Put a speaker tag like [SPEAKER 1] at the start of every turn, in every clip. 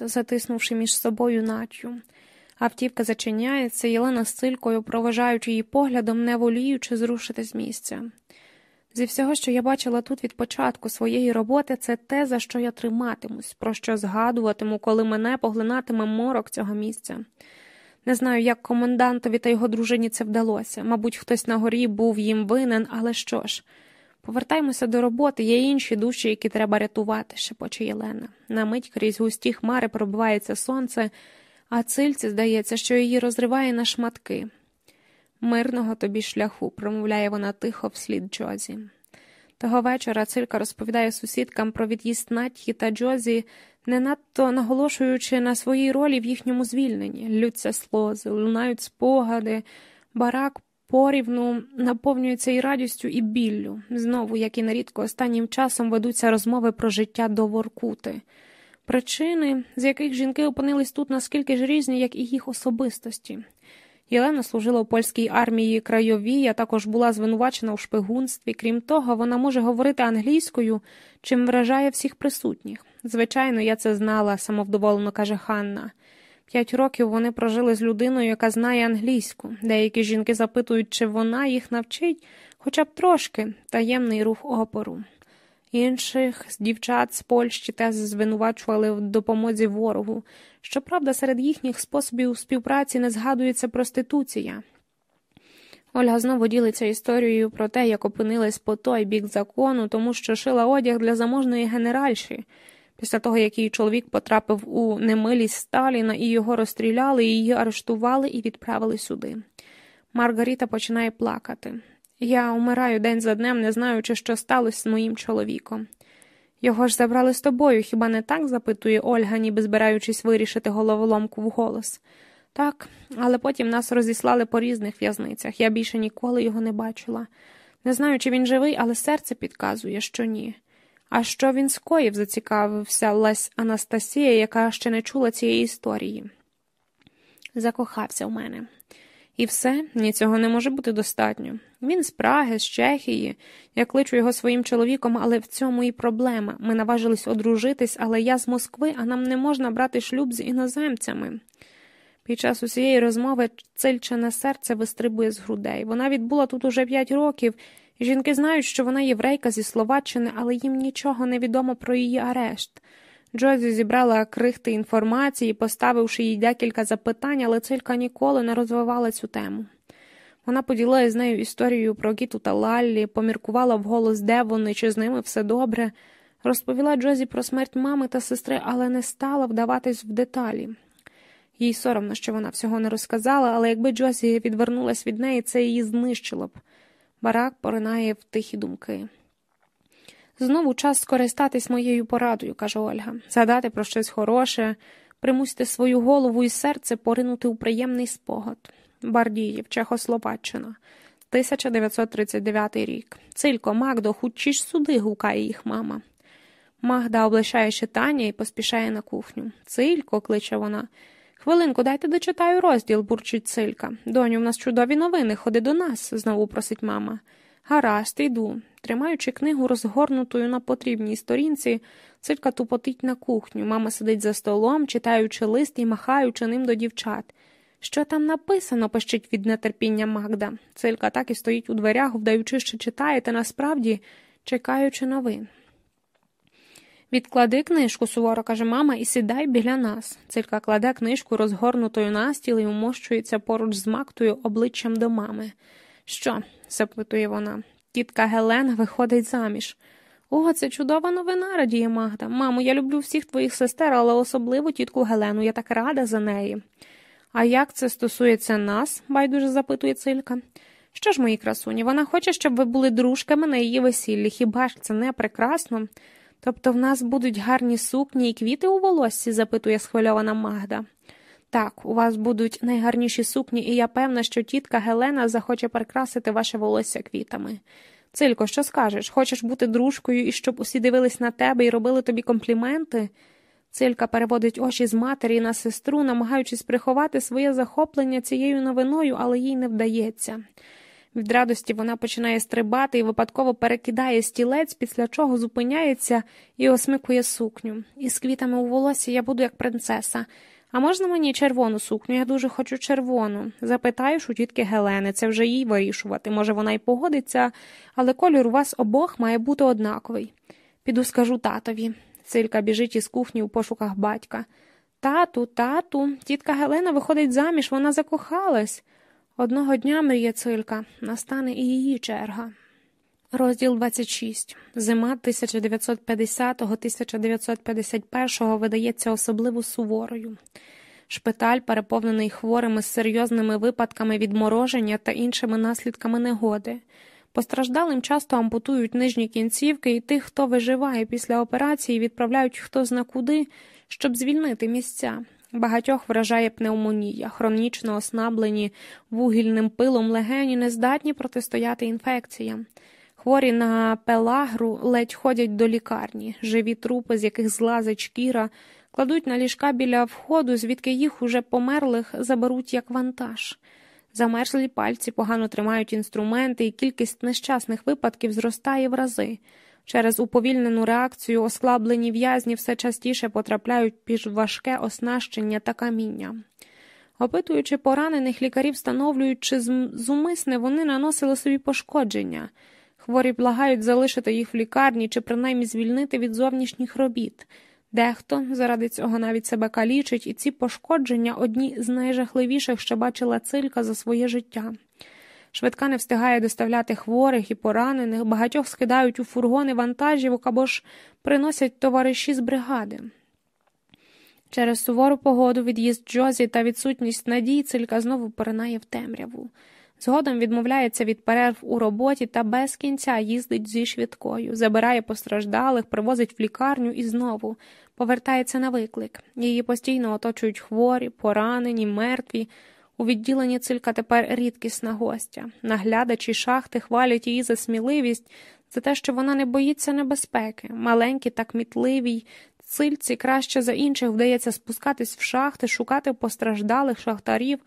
[SPEAKER 1] розходяться, затиснувши між собою Натю. Автівка зачиняється, Єлена з цилькою, проважаючи її поглядом, не воліючи зрушити з місця. Зі всього, що я бачила тут від початку своєї роботи, це те, за що я триматимусь, про що згадуватиму, коли мене поглинатиме морок цього місця. Не знаю, як комендантові та його дружині це вдалося. Мабуть, хтось на горі був їм винен, але що ж. Повертаємося до роботи, є інші душі, які треба рятувати, шепоче Єлена. На мить крізь густі хмари пробивається сонце, а цильці здається, що її розриває на шматки. Мирного тобі шляху, промовляє вона тихо вслід Джозі. Того вечора цилька розповідає сусідкам про від'їзд Натхі та Джозі, не надто наголошуючи на своїй ролі в їхньому звільненні. Лються слози, лунають спогади, барак порівну наповнюється і радістю, і біллю. Знову, як і нерідко, останнім часом ведуться розмови про життя до Воркути. Причини, з яких жінки опинились тут наскільки ж різні, як і їх особистості. Єлена служила у польській армії крайовій, а також була звинувачена у шпигунстві. Крім того, вона може говорити англійською, чим вражає всіх присутніх. Звичайно, я це знала, самовдоволено каже Ханна. П'ять років вони прожили з людиною, яка знає англійську. Деякі жінки запитують, чи вона їх навчить, хоча б трошки таємний рух опору. Інших дівчат з Польщі теж звинувачували в допомозі ворогу. Щоправда, серед їхніх способів співпраці не згадується проституція. Ольга знову ділиться історією про те, як опинилась по той бік закону, тому що шила одяг для заможної генеральші. Після того, як її чоловік потрапив у немилість Сталіна і його розстріляли, її арештували і відправили сюди. Маргаріта починає плакати. Я умираю день за днем, не знаючи, що сталося з моїм чоловіком. Його ж забрали з тобою, хіба не так? запитує Ольга, ніби збираючись вирішити головоломку вголос. Так, але потім нас розіслали по різних в'язницях. Я більше ніколи його не бачила. Не знаю, чи він живий, але серце підказує, що ні. А що він скоїв, зацікавився Лесь Анастасія, яка ще не чула цієї історії. Закохався в мене. І все, ні цього не може бути достатньо. Він з Праги, з Чехії. Я кличу його своїм чоловіком, але в цьому і проблема. Ми наважились одружитись, але я з Москви, а нам не можна брати шлюб з іноземцями. Під час усієї розмови цильчене серце вистрибує з грудей. Вона відбула тут уже п'ять років, жінки знають, що вона єврейка зі Словаччини, але їм нічого не відомо про її арешт. Джозі зібрала крихти інформації, поставивши їй декілька запитань, але цилька ніколи не розвивала цю тему. Вона поділилася з нею історією про Гіту та Лаллі, поміркувала вголос, де вони, чи з ними все добре, розповіла Джозі про смерть мами та сестри, але не стала вдаватись в деталі. Їй соромно, що вона всього не розказала, але якби Джозі відвернулась від неї, це її знищило б. Барак поринає в тихі думки. Знову час скористатись моєю порадою, каже Ольга, згадати про щось хороше, примусьте свою голову і серце поринути у приємний спогад. Бардіїв, Чехословаччина, 1939 рік. Цилько, Магдо, хучі суди, гукає їх мама. Магда облишає читання і поспішає на кухню. Цилько, кличе вона. Хвилинку, дайте дочитаю розділ, бурчить цилька. Доню, в нас чудові новини, ходи до нас, знову просить мама. Гаразд, йду. Тримаючи книгу розгорнутою на потрібній сторінці, цилька тупотить на кухню. Мама сидить за столом, читаючи лист і махаючи ним до дівчат. Що там написано, пищить від нетерпіння Магда. Цилька так і стоїть у дверях, вдаючи, що читає, та насправді чекаючи новин. Відклади книжку, суворо каже мама, і сідай біля нас. Цилька кладе книжку розгорнутою на стіл і умощується поруч з Мактою обличчям до мами. Що? запитує вона. Тітка Гелена виходить заміж. О, це чудова новина, радіє Магда. Мамо, я люблю всіх твоїх сестер, але особливо тітку Гелену, я так рада за неї. А як це стосується нас? байдуже запитує Цилька. Що ж, мої красуні, вона хоче, щоб ви були дружками на її весіллі. Хіба ж це не прекрасно? Тобто в нас будуть гарні сукні і квіти у волоссі? запитує схвильована Магда. Так, у вас будуть найгарніші сукні, і я певна, що тітка Гелена захоче прикрасити ваше волосся квітами. Цилько, що скажеш? Хочеш бути дружкою і щоб усі дивились на тебе і робили тобі компліменти? Цилька переводить очі з матері на сестру, намагаючись приховати своє захоплення цією новиною, але їй не вдається. Від радості вона починає стрибати і випадково перекидає стілець, після чого зупиняється і осмикує сукню. Із квітами у волосі я буду як принцеса. А можна мені червону сукню? Я дуже хочу червону. Запитаєш у тітки Гелени, це вже їй вирішувати. Може, вона й погодиться, але колір у вас обох має бути однаковий. Піду скажу татові. Цилька біжить із кухні у пошуках батька. Тату, тату, тітка Гелена виходить заміж, вона закохалась. Одного дня мріє цилька, настане і її черга. Розділ 26. Зима 1950-1951 видається особливо суворою. Шпиталь, переповнений хворими з серйозними випадками відмороження та іншими наслідками негоди. Постраждалим часто ампутують нижні кінцівки, і тих, хто виживає після операції, відправляють хто зна куди, щоб звільнити місця. Багатьох вражає пневмонія, хронічно ослаблені вугільним пилом легені, не здатні протистояти інфекціям. Хворі на пелагру ледь ходять до лікарні, живі трупи, з яких злазить шкіра, кладуть на ліжка біля входу, звідки їх уже померлих заберуть як вантаж. Замерзлі пальці погано тримають інструменти, і кількість нещасних випадків зростає в рази. Через уповільнену реакцію ослаблені в'язні все частіше потрапляють під важке оснащення та каміння. Опитуючи поранених, лікарі встановлюють, чи зумисне вони наносили собі пошкодження. Хворі благають залишити їх в лікарні чи принаймні звільнити від зовнішніх робіт. Дехто заради цього навіть себе калічить, і ці пошкодження одні з найжахливіших, що бачила цилька за своє життя. Швидка не встигає доставляти хворих і поранених, багатьох скидають у фургони вантажівок або ж приносять товариші з бригади. Через сувору погоду, від'їзд Джозі та відсутність надій цилька знову поринає в темряву. Згодом відмовляється від перерв у роботі та без кінця їздить зі швидкою, забирає постраждалих, привозить в лікарню і знову повертається на виклик. Її постійно оточують хворі, поранені, мертві. У відділенні цилька тепер рідкісна гостя. Наглядачі шахти хвалять її за сміливість, за те, що вона не боїться небезпеки, маленькі та кмітливій. Цильці краще за інших вдається спускатись в шахти, шукати постраждалих шахтарів.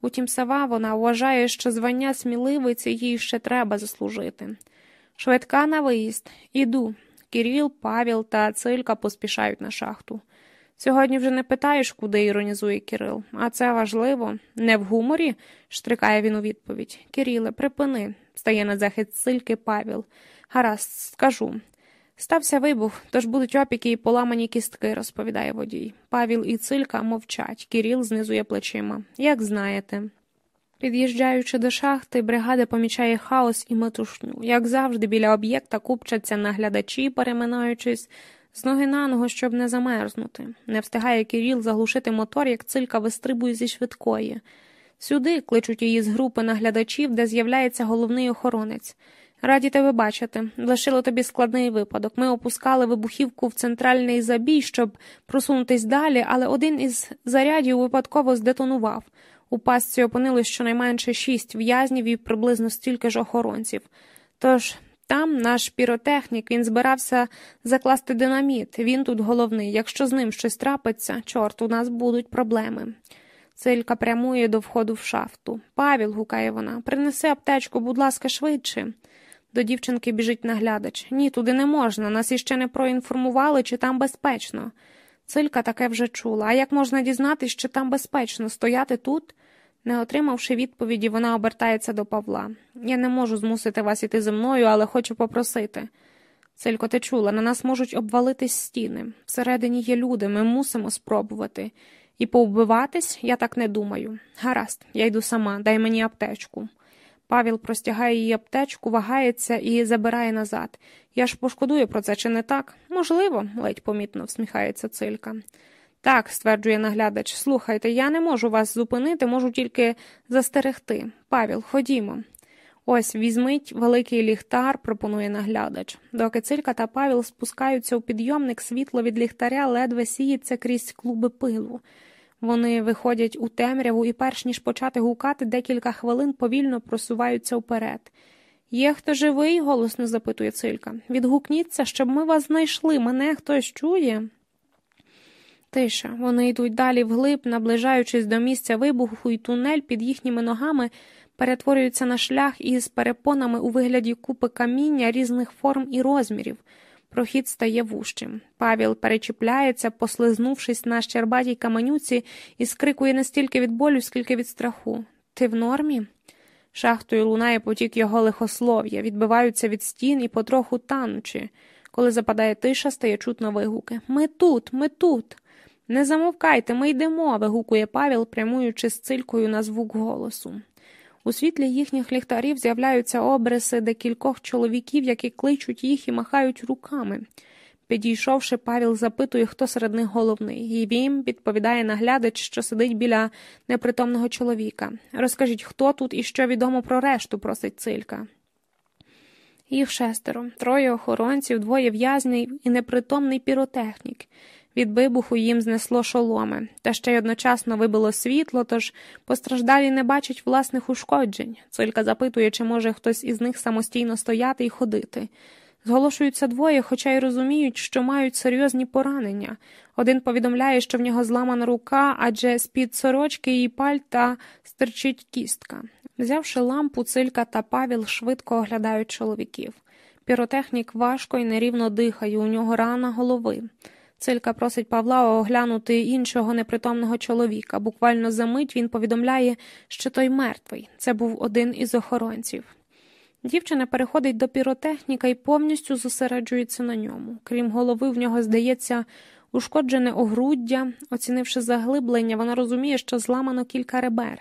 [SPEAKER 1] Утім, сава вона вважає, що звання сміливиці їй ще треба заслужити. Швидка на виїзд. Іду. Кіріл, Павіл та Цилька поспішають на шахту. Сьогодні вже не питаєш, куди іронізує Кирил, а це важливо. Не в гуморі, штрикає він у відповідь. Кириле, припини, стає на захист цильки Павіл. Гаразд, скажу. Стався вибух, тож будуть опіки і поламані кістки, розповідає водій. Павіл і цилька мовчать, Кіріл знизує плечима. Як знаєте. Під'їжджаючи до шахти, бригада помічає хаос і метушню. Як завжди, біля об'єкта купчаться наглядачі, переминаючись з ноги на ногу, щоб не замерзнути. Не встигає Кіріл заглушити мотор, як цилька вистрибує зі швидкої. Сюди кличуть її з групи наглядачів, де з'являється головний охоронець. Раді тебе бачити. Лишило тобі складний випадок. Ми опускали вибухівку в центральний забій, щоб просунутись далі, але один із зарядів випадково здетонував. У пастці опинилось щонайменше шість в'язнів і приблизно стільки ж охоронців. Тож там наш піротехнік він збирався закласти динаміт. Він тут головний. Якщо з ним щось трапиться, чорт, у нас будуть проблеми. Цилька прямує до входу в шафту. Павіл, гукає вона, принеси аптечку, будь ласка, швидше. До дівчинки біжить наглядач. Ні, туди не можна. Нас іще не проінформували, чи там безпечно. Цилька таке вже чула. А як можна дізнатися, що там безпечно стояти тут? Не отримавши відповіді, вона обертається до Павла. Я не можу змусити вас іти зі мною, але хочу попросити. Цилько, ти чула, на нас можуть обвалитись стіни. Всередині є люди, ми мусимо спробувати. І повбиватись я так не думаю. Гаразд, я йду сама, дай мені аптечку. Павіл простягає її аптечку, вагається і забирає назад. Я ж пошкодую про це, чи не так? Можливо, ледь помітно всміхається цилька. Так, стверджує наглядач, слухайте, я не можу вас зупинити, можу тільки застерегти. Павіл, ходімо. Ось візьміть великий ліхтар, пропонує наглядач. Доки цилька та Павіл спускаються у підйомник, світло від ліхтаря ледве сіється крізь клуби пилу. Вони виходять у темряву і, перш ніж почати гукати, декілька хвилин повільно просуваються вперед. Є хто живий? голосно запитує цилька. Відгукніться, щоб ми вас знайшли. Мене хтось чує. Тиша. Вони йдуть далі вглиб, наближаючись до місця вибуху, і тунель під їхніми ногами перетворюються на шлях із перепонами у вигляді купи каміння різних форм і розмірів. Прохід стає вущим. Павіл перечіпляється, послизнувшись на щербатій каменюці, і скрикує не стільки від болю, скільки від страху. Ти в нормі? Шахтою лунає потік його лихослов'я, відбиваються від стін і потроху танучи. Коли западає тиша, стає чутно вигуки. Ми тут, ми тут. Не замовкайте, ми йдемо. вигукує Павел, прямуючи з цилькою на звук голосу. У світлі їхніх ліхтарів з'являються обриси декількох чоловіків, які кличуть їх і махають руками. Підійшовши, Павел запитує, хто серед них головний, і він відповідає наглядач, що сидить біля непритомного чоловіка. Розкажіть, хто тут і що відомо про решту, просить цилька. Їх шестеро, троє охоронців, двоє в'язнів і непритомний піротехнік. Від вибуху їм знесло шоломи, та ще й одночасно вибило світло, тож постраждалі не бачать власних ушкоджень. Цилька запитує, чи може хтось із них самостійно стояти і ходити. Зголошуються двоє, хоча й розуміють, що мають серйозні поранення. Один повідомляє, що в нього зламана рука, адже з під сорочки і пальта стерчить кістка. Взявши лампу, цилька та павіл швидко оглядають чоловіків. Піротехнік важко і нерівно дихає, у нього рана голови. Цилька просить Павла оглянути іншого непритомного чоловіка. Буквально за мить він повідомляє, що той мертвий. Це був один із охоронців. Дівчина переходить до піротехніка і повністю зосереджується на ньому. Крім голови, в нього здається ушкоджене огруддя. Оцінивши заглиблення, вона розуміє, що зламано кілька ребер.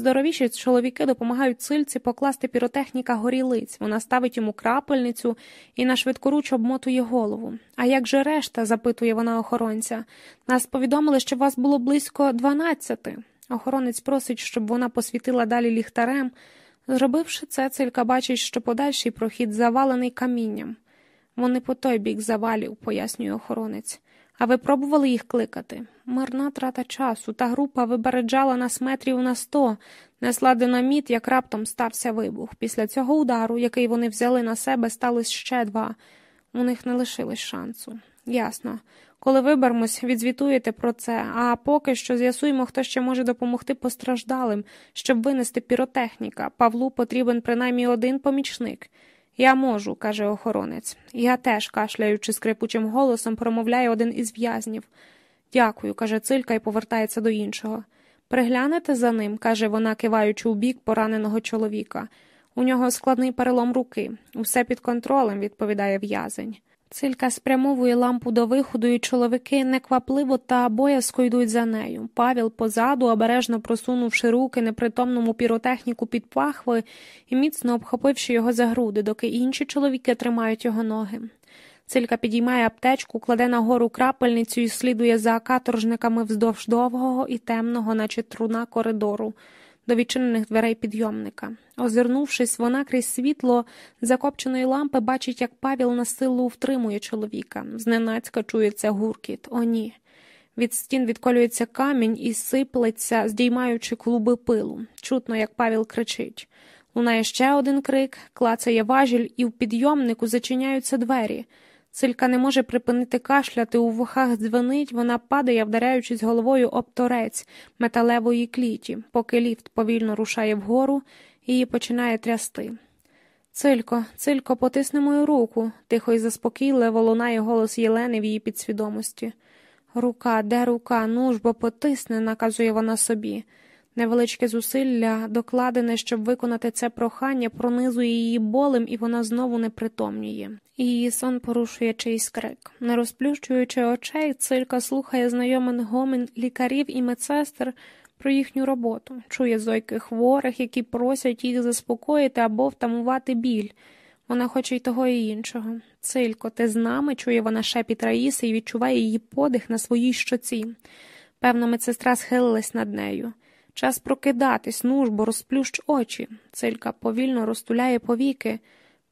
[SPEAKER 1] Здоровіші чоловіки допомагають цильці покласти піротехніка горілиць. Вона ставить йому крапельницю і на швидкоруч обмотує голову. А як же решта? запитує вона охоронця. Нас повідомили, що вас було близько дванадцяти. Охоронець просить, щоб вона посвітила далі ліхтарем. Зробивши це, цилька бачить, що подальший прохід завалений камінням. Вони по той бік завалів, пояснює охоронець. А ви пробували їх кликати? Марна трата часу. Та група вибереджала нас метрів на сто, несла динаміт, як раптом стався вибух. Після цього удару, який вони взяли на себе, сталося ще два. У них не лишилось шансу. Ясно. Коли виберемось, відзвітуєте про це, а поки що з'ясуємо, хто ще може допомогти постраждалим, щоб винести піротехніка. Павлу потрібен принаймні один помічник. Я можу, каже охоронець. Я теж, кашляючи скрипучим голосом, промовляє один із в'язнів. Дякую, каже цилька і повертається до іншого. Приглянете за ним, каже вона, киваючи у бік пораненого чоловіка. У нього складний перелом руки. Усе під контролем, відповідає в'язень. Цилька спрямовує лампу до виходу, і чоловіки неквапливо та боязко йдуть за нею. Павел позаду, обережно просунувши руки непритомному піротехніку під пахви і міцно обхопивши його за груди, доки інші чоловіки тримають його ноги. Цилька підіймає аптечку, кладе нагору крапельницю і слідує за каторжниками вздовж довгого і темного, наче труна коридору до відчинених дверей підйомника. Озирнувшись, вона крізь світло закопченої лампи бачить, як Павіл на силу втримує чоловіка. Зненацька чується гуркіт. О, ні. Від стін відколюється камінь і сиплеться, здіймаючи клуби пилу. Чутно, як Павел кричить. Лунає ще один крик, клацає важіль, і в підйомнику зачиняються двері. Цилька не може припинити кашляти, у вухах дзвонить, вона падає, вдаряючись головою об торець металевої кліті, поки ліфт повільно рушає вгору, її починає трясти. Цилько, цилько, потисни мою руку, тихо і заспокійливо лунає голос Єлени в її підсвідомості. Рука, де рука? Ну ж бо потисне, наказує вона собі. Невеличке зусилля, докладене, щоб виконати це прохання, пронизує її болем, і вона знову не притомнює. Її сон порушує чийсь крик. Не розплющуючи очей, цилька слухає знайомий гомін лікарів і медсестер про їхню роботу, чує зойки хворих, які просять їх заспокоїти або втамувати біль. Вона хоче й того і іншого. Цилько, ти з нами, чує вона шепіт Раїси і відчуває її подих на своїй щоці. Певно, медсестра схилилась над нею. Час прокидатись, ну ж, розплющ очі. Цилька повільно розтуляє повіки.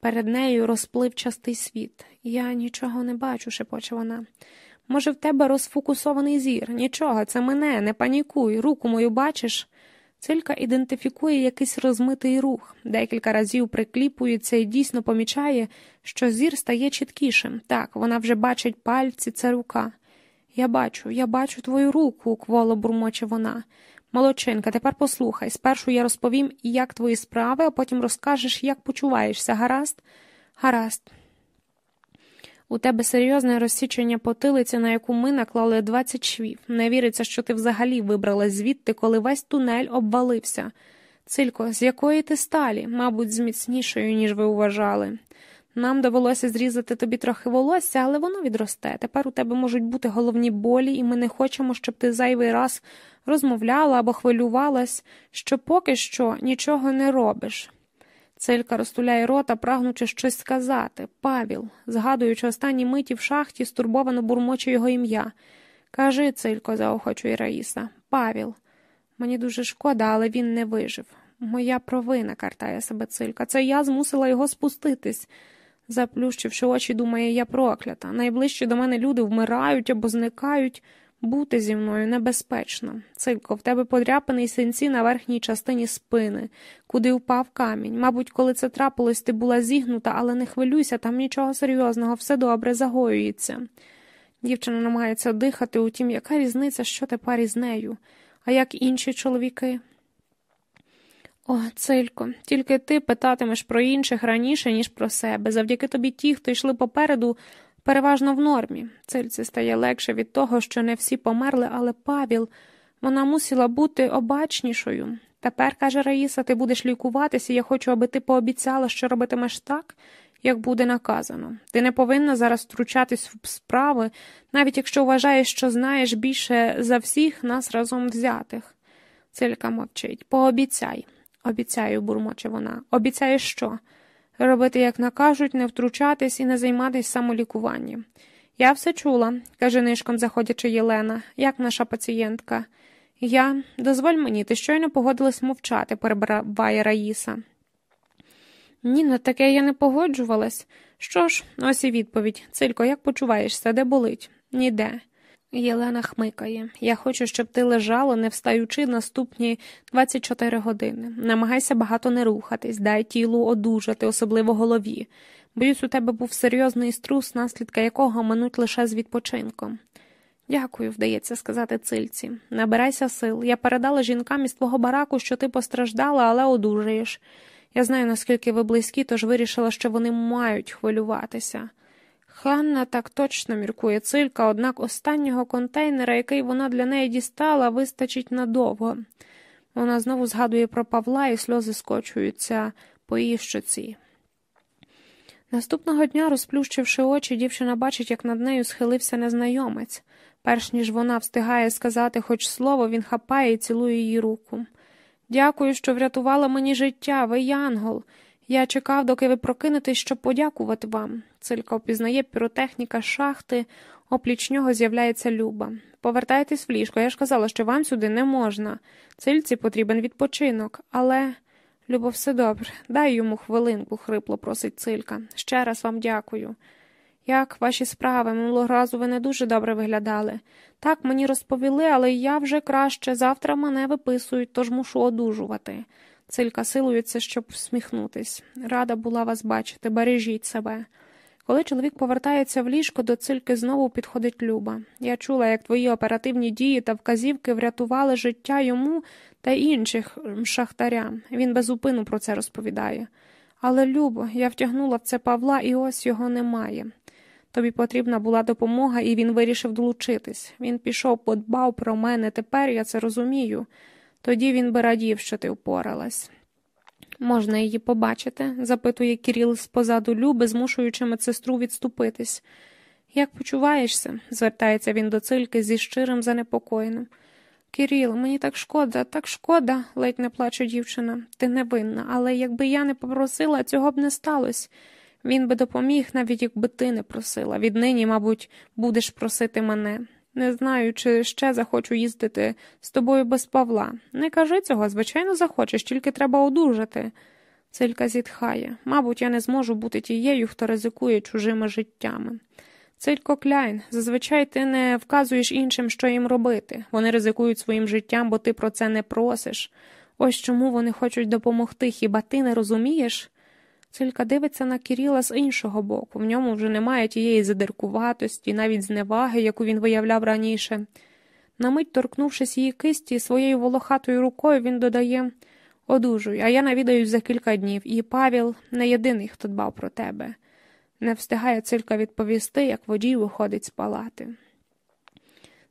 [SPEAKER 1] Перед нею розпливчастий світ. Я нічого не бачу, шепоче вона. Може, в тебе розфокусований зір? Нічого, це мене, не панікуй, руку мою бачиш. Цилька ідентифікує якийсь розмитий рух, декілька разів прикліпується і дійсно помічає, що зір стає чіткішим. Так, вона вже бачить пальці, це рука. Я бачу, я бачу твою руку, кволо бурмоче вона. Молодчинка, тепер послухай. Спершу я розповім, як твої справи, а потім розкажеш, як почуваєшся. Гаразд? Гаразд. У тебе серйозне розсічення потилиці, на яку ми наклали 20 швів. Не віриться, що ти взагалі вибралась звідти, коли весь тунель обвалився. Цилько, з якої ти сталі, мабуть, з міцнішою, ніж ви вважали. Нам довелося зрізати тобі трохи волосся, але воно відросте. Тепер у тебе можуть бути головні болі, і ми не хочемо, щоб ти зайвий раз розмовляла або хвилювалась, що поки що нічого не робиш. Цилька розтуляє рота, прагнучи щось сказати. Павіл, згадуючи останні миті в шахті, стурбовано бурмоче його ім'я. Кажи, цилько, заохочує Раїса. Павіл. Мені дуже шкода, але він не вижив. Моя провина, картає себе цилька. Це я змусила його спуститись. Заплющивши очі, думає, я проклята. Найближчі до мене люди вмирають або зникають. Бути зі мною небезпечно. Цилько, в тебе подряпаний синці на верхній частині спини, куди впав камінь. Мабуть, коли це трапилось, ти була зігнута, але не хвилюйся, там нічого серйозного, все добре загоюється. Дівчина намагається дихати, утім, яка різниця, що тепер із нею, а як інші чоловіки? О, Цилько, тільки ти питатимеш про інших раніше, ніж про себе. Завдяки тобі ті, хто йшли попереду, переважно в нормі. Цильці стає легше від того, що не всі померли, але Павіл, вона мусила бути обачнішою. Тепер, каже Раїса, ти будеш лікуватися, я хочу, аби ти пообіцяла, що робитимеш так, як буде наказано. Ти не повинна зараз втручатись в справи, навіть якщо вважаєш, що знаєш більше за всіх нас разом взятих. Цилька мовчить. Пообіцяй. Обіцяю, бурмоче вона. Обіцяєш що? Робити, як накажуть, не втручатись і не займатись самолікуванням. Я все чула, каже нишком, заходячи Єлена, як наша пацієнтка. Я, дозволь мені, ти щойно погодилась мовчати, перебиває Раїса. Ні, на таке я не погоджувалась. Що ж, ось і відповідь. Цилько, як почуваєшся, де болить? Ніде. Єлена хмикає. Я хочу, щоб ти лежала, не встаючи наступні 24 години. Намагайся багато не рухатись, дай тілу одужати, особливо голові. Боюсь, у тебе був серйозний струс, наслідка якого минуть лише з відпочинком. Дякую, вдається сказати цильці. Набирайся сил. Я передала жінкам із твого бараку, що ти постраждала, але одужаєш. Я знаю, наскільки ви близькі, тож вирішила, що вони мають хвилюватися. Ханна так точно міркує цилька, однак останнього контейнера, який вона для неї дістала, вистачить надовго. Вона знову згадує про Павла і сльози скочуються по її щоці. Наступного дня, розплющивши очі, дівчина бачить, як над нею схилився незнайомець. Перш ніж вона встигає сказати хоч слово, він хапає і цілує її руку. Дякую, що врятувала мені життя, ви янгол. Я чекав, доки ви прокинетесь, щоб подякувати вам. Цилька впізнає піротехніка шахти, опліч нього з'являється Люба. Повертайтесь в ліжко, я ж казала, що вам сюди не можна. Цильці потрібен відпочинок, але. Любо, все добре, дай йому хвилинку, хрипло просить цилька. Ще раз вам дякую. Як ваші справи, минулого разу ви не дуже добре виглядали. Так мені розповіли, але я вже краще завтра мене виписують, тож мушу одужувати. Цилька силується, щоб всміхнутись. Рада була вас бачити, бережіть себе. Коли чоловік повертається в ліжко, до цильки знову підходить Люба. Я чула, як твої оперативні дії та вказівки врятували життя йому та інших шахтарям. Він безупину про це розповідає. Але, Любо, я втягнула в це Павла, і ось його немає. Тобі потрібна була допомога, і він вирішив долучитись. Він пішов, подбав про мене, тепер я це розумію. Тоді він би радів, що ти впоралась. Можна її побачити? запитує Кіріл з позаду Люби, змушуючи медсестру відступитись. Як почуваєшся? звертається він до цильки зі щирим занепокоєним. Кіріл, мені так шкода, так шкода, ледь не плаче дівчина. Ти не винна, але якби я не попросила, цього б не сталося. Він би допоміг, навіть якби ти не просила. Віднині, мабуть, будеш просити мене. Не знаю, чи ще захочу їздити з тобою без Павла. Не кажи цього, звичайно, захочеш, тільки треба одужати. Цилька зітхає. Мабуть, я не зможу бути тією, хто ризикує чужими життями. Цилько Кляйн, зазвичай ти не вказуєш іншим, що їм робити. Вони ризикують своїм життям, бо ти про це не просиш. Ось чому вони хочуть допомогти, хіба ти не розумієш? Цилька дивиться на Кіріла з іншого боку, в ньому вже немає тієї задиркуватості, навіть зневаги, яку він виявляв раніше. На мить, торкнувшись її кисті, своєю волохатою рукою, він додає одужуй, а я навідаюсь за кілька днів, і Павіл не єдиний, хто дбав про тебе. Не встигає цилька відповісти, як водій виходить з палати.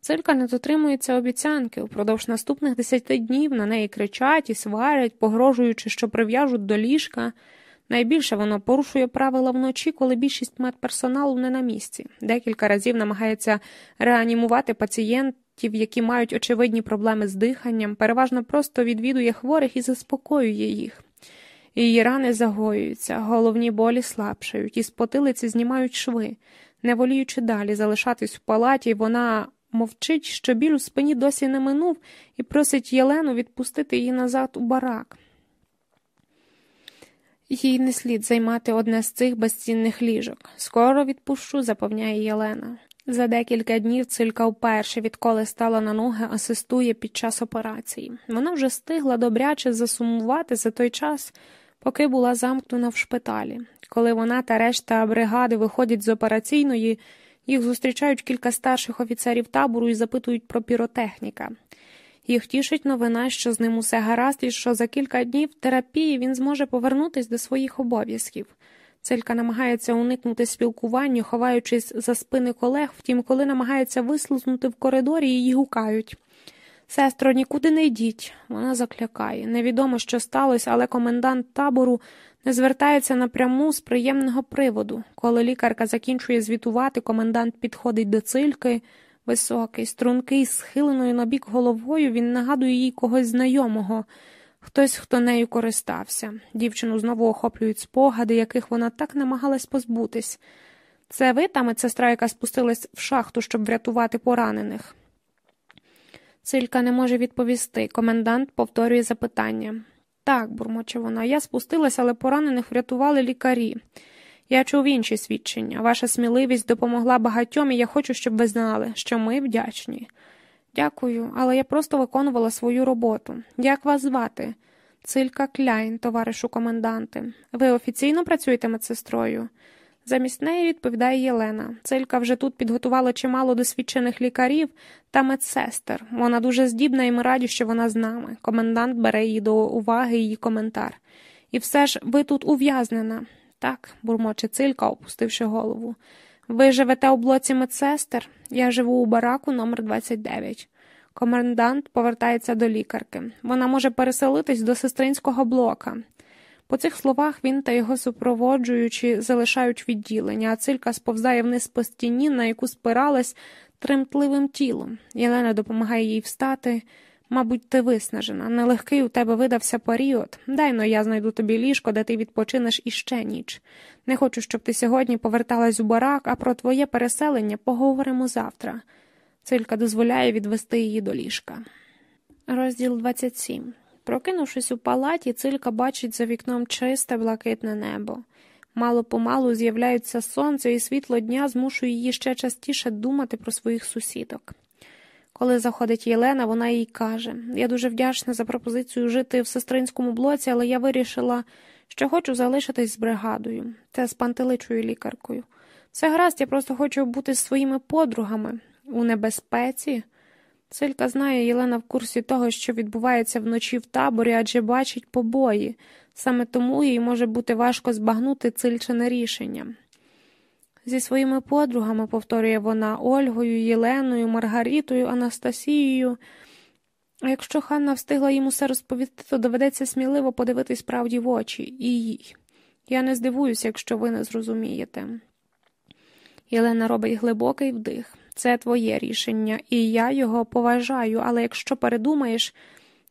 [SPEAKER 1] Цилька не дотримується обіцянки. Упродовж наступних десяти днів на неї кричать і сварять, погрожуючи, що прив'яжуть до ліжка. Найбільше воно порушує правила вночі, коли більшість медперсоналу не на місці. Декілька разів намагається реанімувати пацієнтів, які мають очевидні проблеми з диханням, переважно просто відвідує хворих і заспокоює їх. Її рани загоюються, головні болі слабшають, із потилиці знімають шви. Не воліючи далі залишатись в палаті, вона мовчить, що біль у спині досі не минув, і просить Єлену відпустити її назад у барак. Їй не слід займати одне з цих безцінних ліжок. Скоро відпущу, запевняє Єлена. За декілька днів цилька вперше, відколи стала на ноги, асистує під час операції. Вона вже стигла добряче засумувати за той час, поки була замкнена в шпиталі. Коли вона та решта бригади виходять з операційної, їх зустрічають кілька старших офіцерів табору і запитують про піротехніка. Їх тішить новина, що з ним усе гаразд, і що за кілька днів терапії він зможе повернутися до своїх обов'язків. Целька намагається уникнути спілкування, ховаючись за спини колег, втім, коли намагається вислузнути в коридорі, її гукають. Сестро, нікуди не йдіть. Вона заклякає. Невідомо, що сталося, але комендант табору не звертається напряму з приємного приводу. Коли лікарка закінчує звітувати, комендант підходить до цильки. Високий, стрункий, схиленою на бік головою, він нагадує їй когось знайомого, хтось, хто нею користався. Дівчину знову охоплюють спогади, яких вона так намагалась позбутись. Це ви та медсестра, яка спустилась в шахту, щоб врятувати поранених. Цилька не може відповісти. Комендант повторює запитання. Так, бурмоче вона, я спустилась, але поранених врятували лікарі. Я чув інші свідчення. Ваша сміливість допомогла багатьом, і я хочу, щоб ви знали, що ми вдячні. Дякую, але я просто виконувала свою роботу. Як вас звати? Цилька Кляйн, товаришу коменданти. Ви офіційно працюєте медсестрою? Замість неї відповідає Єлена. Цилька вже тут підготувала чимало досвідчених лікарів та медсестер. Вона дуже здібна, і ми раді, що вона з нами. Комендант бере її до уваги її коментар. І все ж ви тут ув'язнена. Так, бурмоче цилька, опустивши голову. Ви живете у блоці медсестер? Я живу у бараку номер 29 Комендант повертається до лікарки. Вона може переселитись до сестринського блока. По цих словах він та його супроводжуючи залишають відділення, а цилька сповзає вниз по стіні, на яку спиралась тремтливим тілом. Єлена допомагає їй встати. Мабуть, ти виснажена. Нелегкий у тебе видався період. Дай но я знайду тобі ліжко, де ти відпочинеш іще ніч. Не хочу, щоб ти сьогодні поверталась у барак, а про твоє переселення поговоримо завтра. Цилька дозволяє відвести її до ліжка. Розділ 27 Прокинувшись у палаті, цилька бачить за вікном чисте, блакитне небо. Мало помалу з'являється сонце, і світло дня змушує її ще частіше думати про своїх сусідок. Коли заходить Єлена, вона їй каже Я дуже вдячна за пропозицію жити в сестринському блоці, але я вирішила, що хочу залишитись з бригадою, це з пантеличою лікаркою. Все гаразд, я просто хочу бути з своїми подругами у небезпеці. Цилька знає, Єлена в курсі того, що відбувається вночі в таборі, адже бачить побої. Саме тому їй може бути важко збагнути цильчине рішення. Зі своїми подругами, повторює вона, Ольгою, Єленою, Маргарітою, Анастасією. А якщо Ханна встигла йому все розповісти, то доведеться сміливо подивитись правді в очі і їй. Я не здивуюся, якщо ви не зрозумієте. Єлена робить глибокий вдих. Це твоє рішення, і я його поважаю, але якщо передумаєш,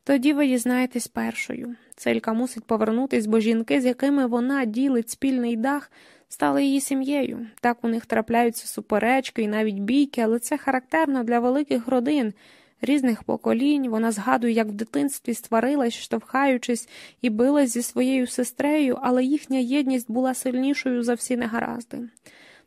[SPEAKER 1] тоді ви дізнаєтесь першою. Целька мусить повернутись, бо жінки, з якими вона ділить спільний дах, стали її сім'єю. Так у них трапляються суперечки і навіть бійки, але це характерно для великих родин. Різних поколінь вона згадує, як в дитинстві стварилась, штовхаючись і билась зі своєю сестрею, але їхня єдність була сильнішою за всі негаразди.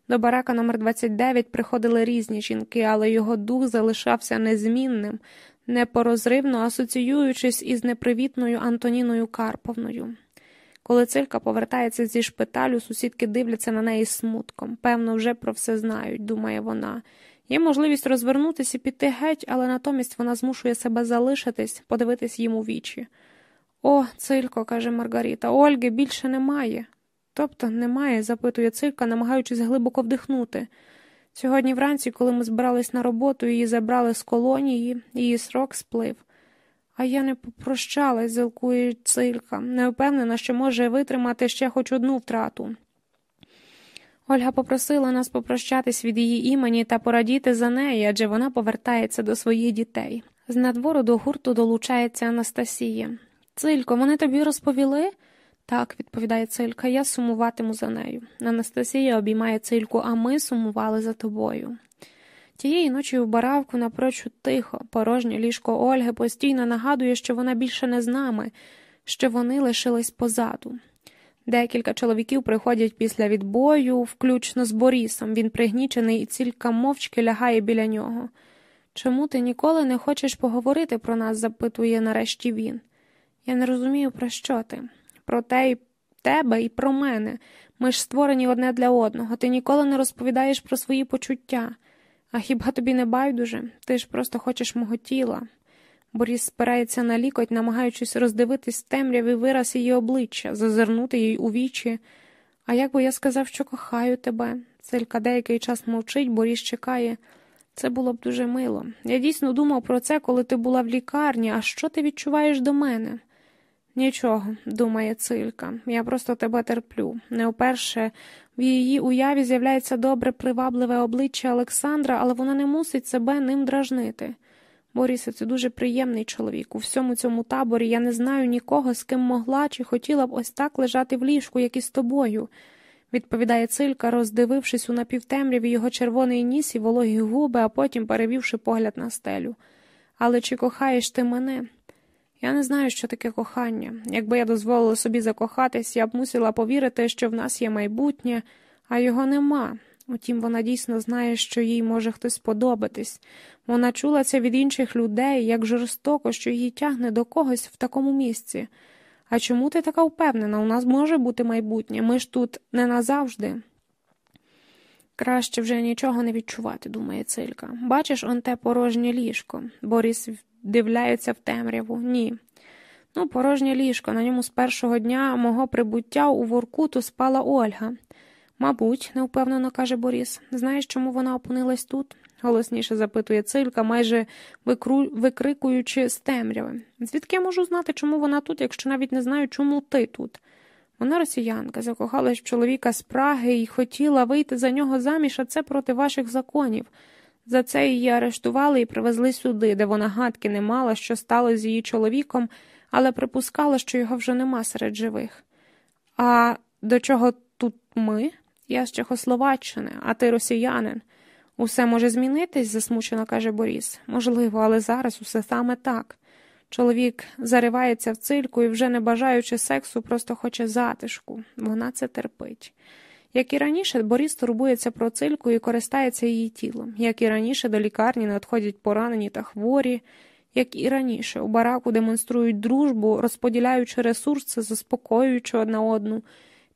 [SPEAKER 1] До барака номер 29 приходили різні жінки, але його дух залишався незмінним, непорозривно асоціюючись із непривітною Антоніною Карповною. Коли цилька повертається зі шпиталю, сусідки дивляться на неї смутком. Певно, вже про все знають, думає вона. Є можливість розвернутися і піти геть, але натомість вона змушує себе залишитись, подивитись їм у вічі. О, цилько, каже Маргарита, Ольги більше немає. Тобто немає, запитує цилька, намагаючись глибоко вдихнути. Сьогодні вранці, коли ми збирались на роботу, її забрали з колонії, її срок сплив. А я не попрощалась, зилкує цилька, не впевнена, що може витримати ще хоч одну втрату. Ольга попросила нас попрощатись від її імені та порадіти за неї, адже вона повертається до своїх дітей. З надвору до гурту долучається Анастасія. Цилько, вони тобі розповіли? Так, відповідає цилька, я сумуватиму за нею. Анастасія обіймає цильку, а ми сумували за тобою. Тієї ночі у баравку напрочуд тихо, порожнє ліжко Ольги постійно нагадує, що вона більше не з нами, що вони лишились позаду. Декілька чоловіків приходять після відбою, включно з Борісом. Він пригнічений і цілька мовчки лягає біля нього. Чому ти ніколи не хочеш поговорити про нас? запитує нарешті він. Я не розумію, про що ти. Про те і тебе і про мене. Ми ж створені одне для одного. Ти ніколи не розповідаєш про свої почуття. А хіба тобі не байдуже? Ти ж просто хочеш мого тіла. Боріс спирається на лікоть, намагаючись роздивитись темрявий вираз її обличчя, зазирнути їй у вічі. А як би я сказав, що кохаю тебе? Целька деякий час мовчить, Боріс чекає. Це було б дуже мило. Я дійсно думав про це, коли ти була в лікарні, а що ти відчуваєш до мене? Нічого, думає Цилька, я просто тебе терплю. Не вперше в її уяві з'являється добре привабливе обличчя Олександра, але вона не мусить себе ним дражнити. Борісе, це дуже приємний чоловік. У всьому цьому таборі я не знаю нікого, з ким могла чи хотіла б ось так лежати в ліжку, як і з тобою, відповідає цилька, роздивившись у напівтемряві його червоний ніс і вологі губи, а потім перевівши погляд на стелю. Але чи кохаєш ти мене? Я не знаю, що таке кохання. Якби я дозволила собі закохатись, я б мусила повірити, що в нас є майбутнє, а його нема. Утім, вона дійсно знає, що їй може хтось сподобатись. Вона чула це від інших людей, як жорстоко, що її тягне до когось в такому місці. А чому ти така впевнена? У нас може бути майбутнє, ми ж тут не назавжди. Краще вже нічого не відчувати, думає Цилька. Бачиш, он те порожнє ліжко. Борис дивляється в темряву. Ні. Ну, порожнє ліжко. На ньому з першого дня мого прибуття у Воркуту спала Ольга. Мабуть, невпевнено каже Борис. Знаєш, чому вона опинилась тут? голосніше запитує цилька, майже викру... викрикуючи з темряви. Звідки я можу знати, чому вона тут, якщо навіть не знаю, чому ти тут? Вона росіянка, закохалась в чоловіка з Праги і хотіла вийти за нього заміж, а це проти ваших законів. За це її арештували і привезли сюди, де вона гадки не мала, що стало з її чоловіком, але припускала, що його вже нема серед живих. А до чого тут ми? Я з Чехословаччини, а ти росіянин. Усе може змінитись, засмучено каже Борис. Можливо, але зараз усе саме так. Чоловік заривається в цильку і, вже не бажаючи сексу, просто хоче затишку. Вона це терпить. Як і раніше, Борис турбується про цильку і користається її тілом. Як і раніше, до лікарні надходять поранені та хворі, як і раніше, у бараку демонструють дружбу, розподіляючи ресурси, заспокоюючи одна одну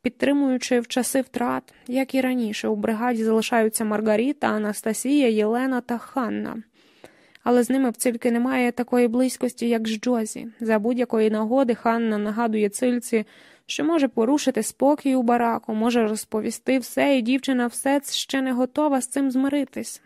[SPEAKER 1] підтримуючи в часи втрат, як і раніше, у бригаді залишаються Маргарита, Анастасія, Єлена та Ханна. Але з ними в цильки немає такої близькості, як з Джозі. За будь-якої нагоди Ханна нагадує цильці, що може порушити спокій у бараку, може розповісти все, і дівчина все ще не готова з цим змиритись.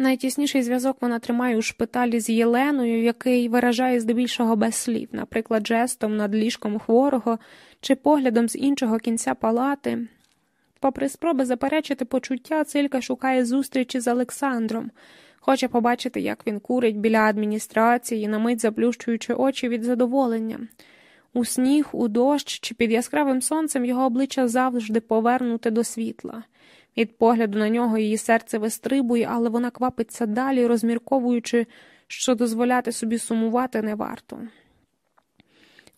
[SPEAKER 1] Найтісніший зв'язок вона тримає у шпиталі з Єленою, який виражає здебільшого без слів, наприклад, жестом над ліжком хворого чи поглядом з іншого кінця палати. Попри спроби заперечити почуття, цилька шукає зустрічі з Олександром, хоче побачити, як він курить біля адміністрації, на мить заплющуючи очі від задоволення. У сніг, у дощ чи під яскравим сонцем його обличчя завжди повернуте до світла. Від погляду на нього її серце вистрибує, але вона квапиться далі, розмірковуючи, що дозволяти собі сумувати не варто.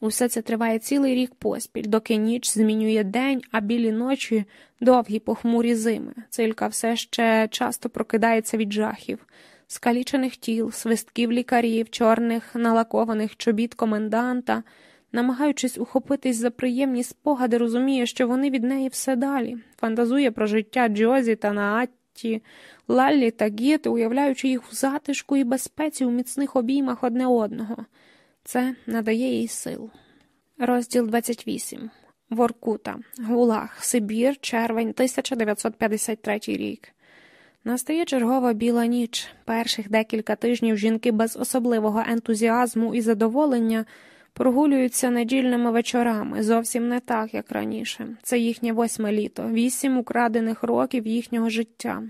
[SPEAKER 1] Усе це триває цілий рік поспіль, доки ніч змінює день, а білі ночі довгі похмурі зими. Цилька все ще часто прокидається від жахів, скалічених тіл, свистків лікарів, чорних налакованих чобіт коменданта. Намагаючись ухопитись за приємні спогади, розуміє, що вони від неї все далі, фантазує про життя Джозі та Наатті, Лаллі та Гіт, уявляючи їх у затишку і безпеці у міцних обіймах одне одного. Це надає їй сил. Розділ 28. Воркута, Гулаг, Сибір, червень, 1953 рік. Настає чергова біла ніч. Перших декілька тижнів жінки без особливого ентузіазму і задоволення прогулюються недільними вечорами, зовсім не так, як раніше. Це їхнє восьме літо, вісім украдених років їхнього життя.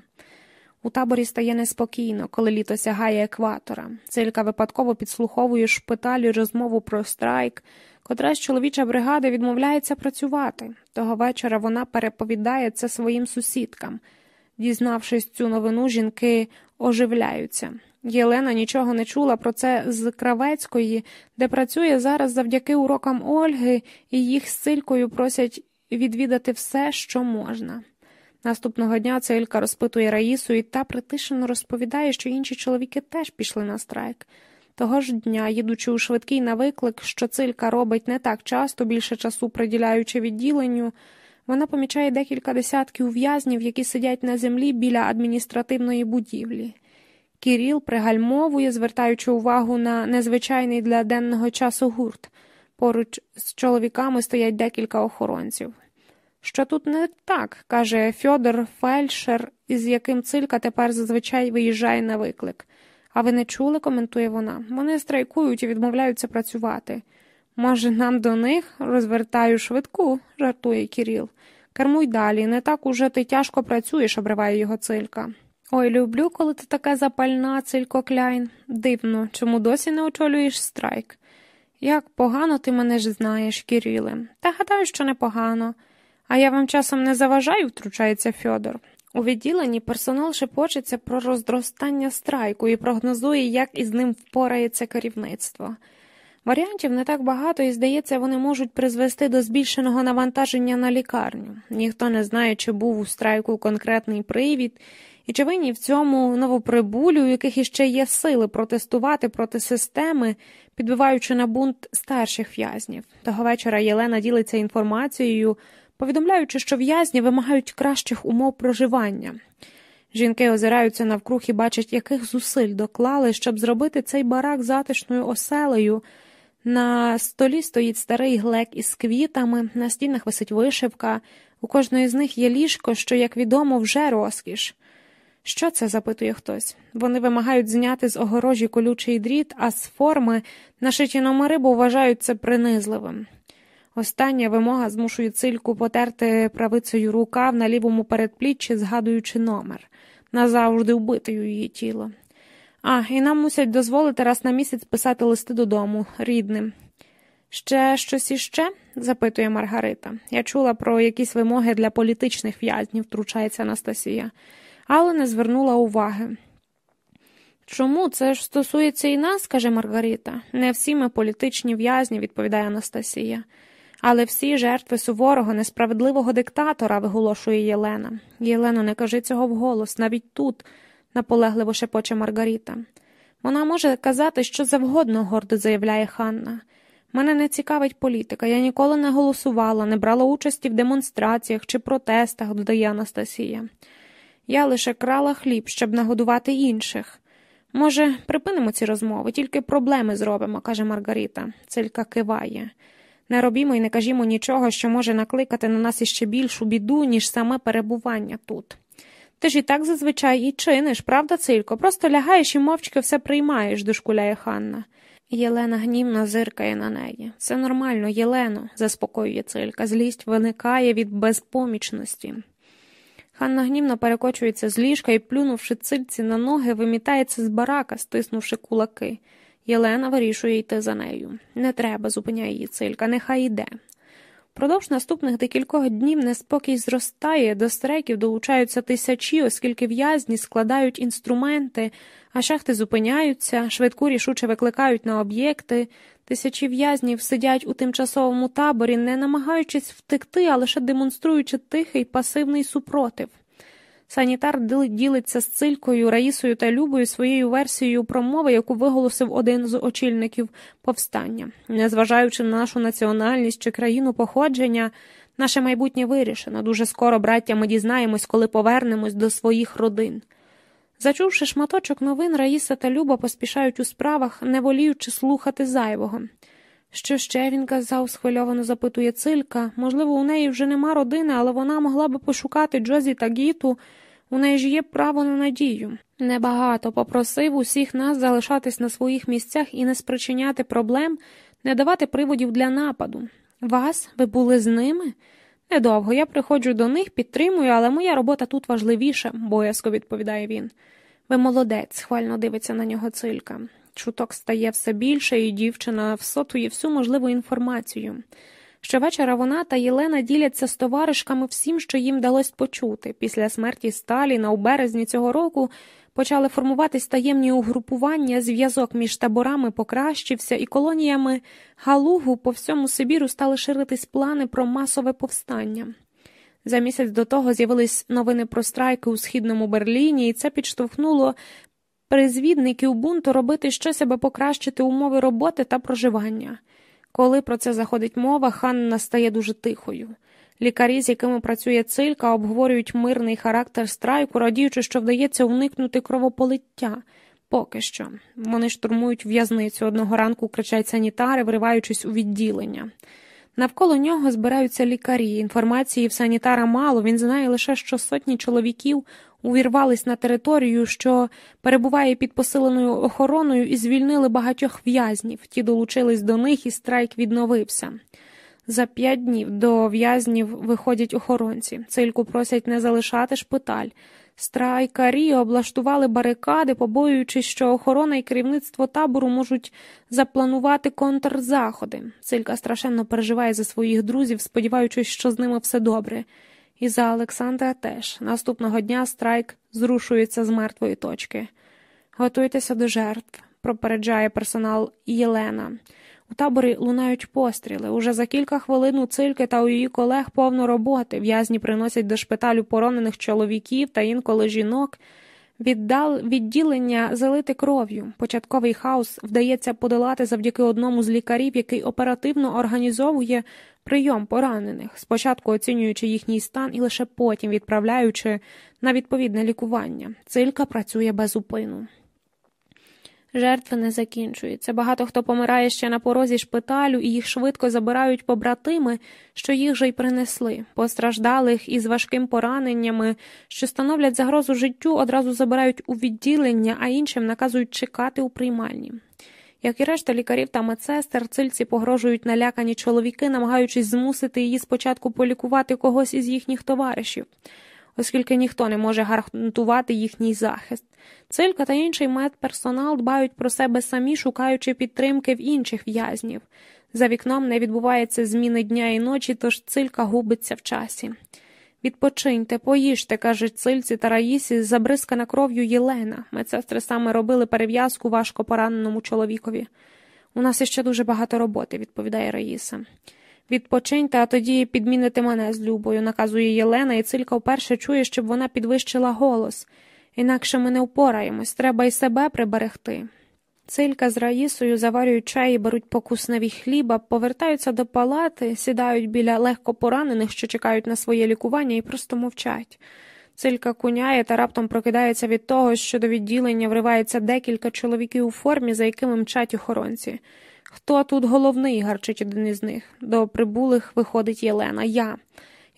[SPEAKER 1] У таборі стає неспокійно, коли літо сягає екватора. Цилька випадково підслуховує шпиталі розмову про страйк. Котрась чоловіча бригада відмовляється працювати. Того вечора вона переповідає це своїм сусідкам. Дізнавшись цю новину, жінки оживляються. Єлена нічого не чула про це з Кравецької, де працює зараз завдяки урокам Ольги, і їх з цилькою просять відвідати все, що можна. Наступного дня Цилька розпитує Раїсу і та притишено розповідає, що інші чоловіки теж пішли на страйк. Того ж дня, їдучи у швидкий на виклик, що цилька робить не так часто, більше часу приділяючи відділенню, вона помічає декілька десятків в'язнів, які сидять на землі біля адміністративної будівлі. Кіріл пригальмовує, звертаючи увагу на незвичайний для денного часу гурт. Поруч з чоловіками стоять декілька охоронців. Що тут не так, каже Фьодор Фельдшер, із яким цилька тепер зазвичай виїжджає на виклик. А ви не чули, коментує вона. Вони страйкують і відмовляються працювати. Може, нам до них розвертаю швидку, жартує Кіріл. Кермуй далі, не так уже ти тяжко працюєш, обриває його цилька. Ой, люблю, коли ти така запальна, цилько кляйн. Дивно, чому досі не очолюєш страйк? Як погано ти мене ж знаєш, Кіріле. Та гадаю, що непогано. А я вам часом не заважаю, втручається Фьодор. У відділенні персонал шепочеться про роздростання страйку і прогнозує, як із ним впорається керівництво. Варіантів не так багато, і, здається, вони можуть призвести до збільшеного навантаження на лікарню. Ніхто не знає, чи був у страйку конкретний привід, і чи винні в цьому новоприбулі, у яких іще є сили протестувати проти системи, підбиваючи на бунт старших в'язнів. Того вечора Єлена ділиться інформацією повідомляючи, що в'язні вимагають кращих умов проживання. Жінки озираються навкруг і бачать, яких зусиль доклали, щоб зробити цей барак затишною оселею. На столі стоїть старий глек із квітами, на стінах висить вишивка, у кожної з них є ліжко, що, як відомо, вже розкіш. Що це? запитує хтось. Вони вимагають зняти з огорожі колючий дріт, а з форми нашиті номери, бо вважають це принизливим. Остання вимога змушує цильку потерти правицею рукав на лівому передпліччі, згадуючи номер, назавжди вбитою її тіло. А, і нам мусять дозволити раз на місяць писати листи додому, рідним. Ще щось іще? запитує Маргарита. Я чула про якісь вимоги для політичних в'язнів, втручається Анастасія, але не звернула уваги. Чому це ж стосується і нас, каже Маргарита. Не всі ми політичні в'язні, відповідає Анастасія. Але всі жертви суворого, несправедливого диктатора, виголошує Єлена. Єлено, не кажи цього вголос, навіть тут, наполегливо шепоче Маргарита. Вона може казати, що завгодно, гордо заявляє Ханна. Мене не цікавить політика. Я ніколи не голосувала, не брала участі в демонстраціях чи протестах, додає Анастасія. Я лише крала хліб, щоб нагодувати інших. Може, припинимо ці розмови, тільки проблеми зробимо, каже Маргарита. Цилька киває. Не робімо і не кажімо нічого, що може накликати на нас іще більшу біду, ніж саме перебування тут. Ти ж і так зазвичай і чиниш, правда, Цилько? Просто лягаєш і мовчки все приймаєш, дошкуляє Ханна. Єлена гнівно зиркає на неї. Це нормально, Єлено, заспокоює Цилька. Злість виникає від безпомічності. Ханна гнівно перекочується з ліжка і, плюнувши цильці на ноги, вимітається з барака, стиснувши кулаки. Єлена вирішує йти за нею. Не треба, зупиняє її цилька, нехай йде. Продовж наступних декількох днів неспокій зростає, до стреків долучаються тисячі, оскільки в'язні складають інструменти, а шахти зупиняються, швидку рішуче викликають на об'єкти. Тисячі в'язнів сидять у тимчасовому таборі, не намагаючись втекти, а лише демонструючи тихий пасивний супротив. Санітар ділиться з цилькою, Раїсою та Любою своєю версією промови, яку виголосив один з очільників повстання. Незважаючи на нашу національність чи країну походження, наше майбутнє вирішено. Дуже скоро, браття, ми дізнаємось, коли повернемось до своїх родин. Зачувши шматочок новин, Раїса та Люба поспішають у справах, не воліючи слухати зайвого. Що ще він казав, схвильовано запитує цилька. Можливо, у неї вже нема родини, але вона могла би пошукати Джозі та Гіту. У неї ж є право на надію. Небагато попросив усіх нас залишатись на своїх місцях і не спричиняти проблем, не давати приводів для нападу. Вас, ви були з ними? Недовго я приходжу до них, підтримую, але моя робота тут важливіша, боязко відповідає він. Ви молодець, хвально дивиться на нього цилька. Чуток стає все більше, і дівчина всотує всю можливу інформацію. Щовечора вона та Єлена діляться з товаришками всім, що їм вдалося почути. Після смерті Сталіна у березні цього року почали формуватись таємні угрупування, зв'язок між таборами покращився, і колоніями Галугу по всьому Сибіру стали ширитись плани про масове повстання. За місяць до того з'явились новини про страйки у східному Берліні, і це підштовхнуло призвідників бунту робити щось, аби покращити умови роботи та проживання. Коли про це заходить мова, Ханна стає дуже тихою. Лікарі, з якими працює цилька, обговорюють мирний характер страйку, радіючи, що вдається уникнути кровополиття. Поки що. Вони штурмують в'язницю одного ранку, кричать санітари, вриваючись у відділення. Навколо нього збираються лікарі. Інформації в санітара мало. Він знає лише, що сотні чоловіків увірвались на територію, що перебуває під посиленою охороною, і звільнили багатьох в'язнів. Ті долучились до них, і страйк відновився. За п'ять днів до в'язнів виходять охоронці. Цильку просять не залишати шпиталь. Страйкарі облаштували барикади, побоюючись, що охорона і керівництво табору можуть запланувати контрзаходи. Цилька страшенно переживає за своїх друзів, сподіваючись, що з ними все добре. І за Олександра теж. Наступного дня страйк зрушується з мертвої точки. Готуйтеся до жертв, пропереджає персонал Єлена. У таборі лунають постріли. Уже за кілька хвилин у цильки та у її колег повно роботи. В'язні приносять до шпиталю поранених чоловіків та інколи жінок. Віддал відділення залити кров'ю. Початковий хаос вдається подолати завдяки одному з лікарів, який оперативно організовує прийом поранених, спочатку оцінюючи їхній стан і лише потім відправляючи на відповідне лікування. Цилька працює без упину. Жертви не закінчуються. Багато хто помирає ще на порозі шпиталю, і їх швидко забирають побратими, що їх же й принесли. Постраждалих із важким пораненнями, що становлять загрозу життю, одразу забирають у відділення, а іншим наказують чекати у приймальні. Як і решта лікарів та медсестер, цильці погрожують налякані чоловіки, намагаючись змусити її спочатку полікувати когось із їхніх товаришів оскільки ніхто не може гарантувати їхній захист. Цилька та інший медперсонал дбають про себе самі, шукаючи підтримки в інших в'язнів. За вікном не відбувається зміни дня і ночі, тож цилька губиться в часі. Відпочиньте, поїжте, кажуть цильці та раїсі, забризкана кров'ю Єлена. Медсестри саме робили перев'язку важко пораненому чоловікові. У нас іще дуже багато роботи, відповідає Раїса. Відпочиньте, а тоді підміните мене з Любою, наказує Єлена, і цилька вперше чує, щоб вона підвищила голос. Інакше ми не впораємось, треба й себе приберегти. Цилька з Раїсою заварюють чай і беруть покусневі хліба, повертаються до палати, сідають біля легко поранених, що чекають на своє лікування, і просто мовчать. Цилька куняє та раптом прокидається від того, що до відділення вривається декілька чоловіків у формі, за якими мчать охоронці. Хто тут головний? гарчить один із них. До прибулих виходить Єлена. Я.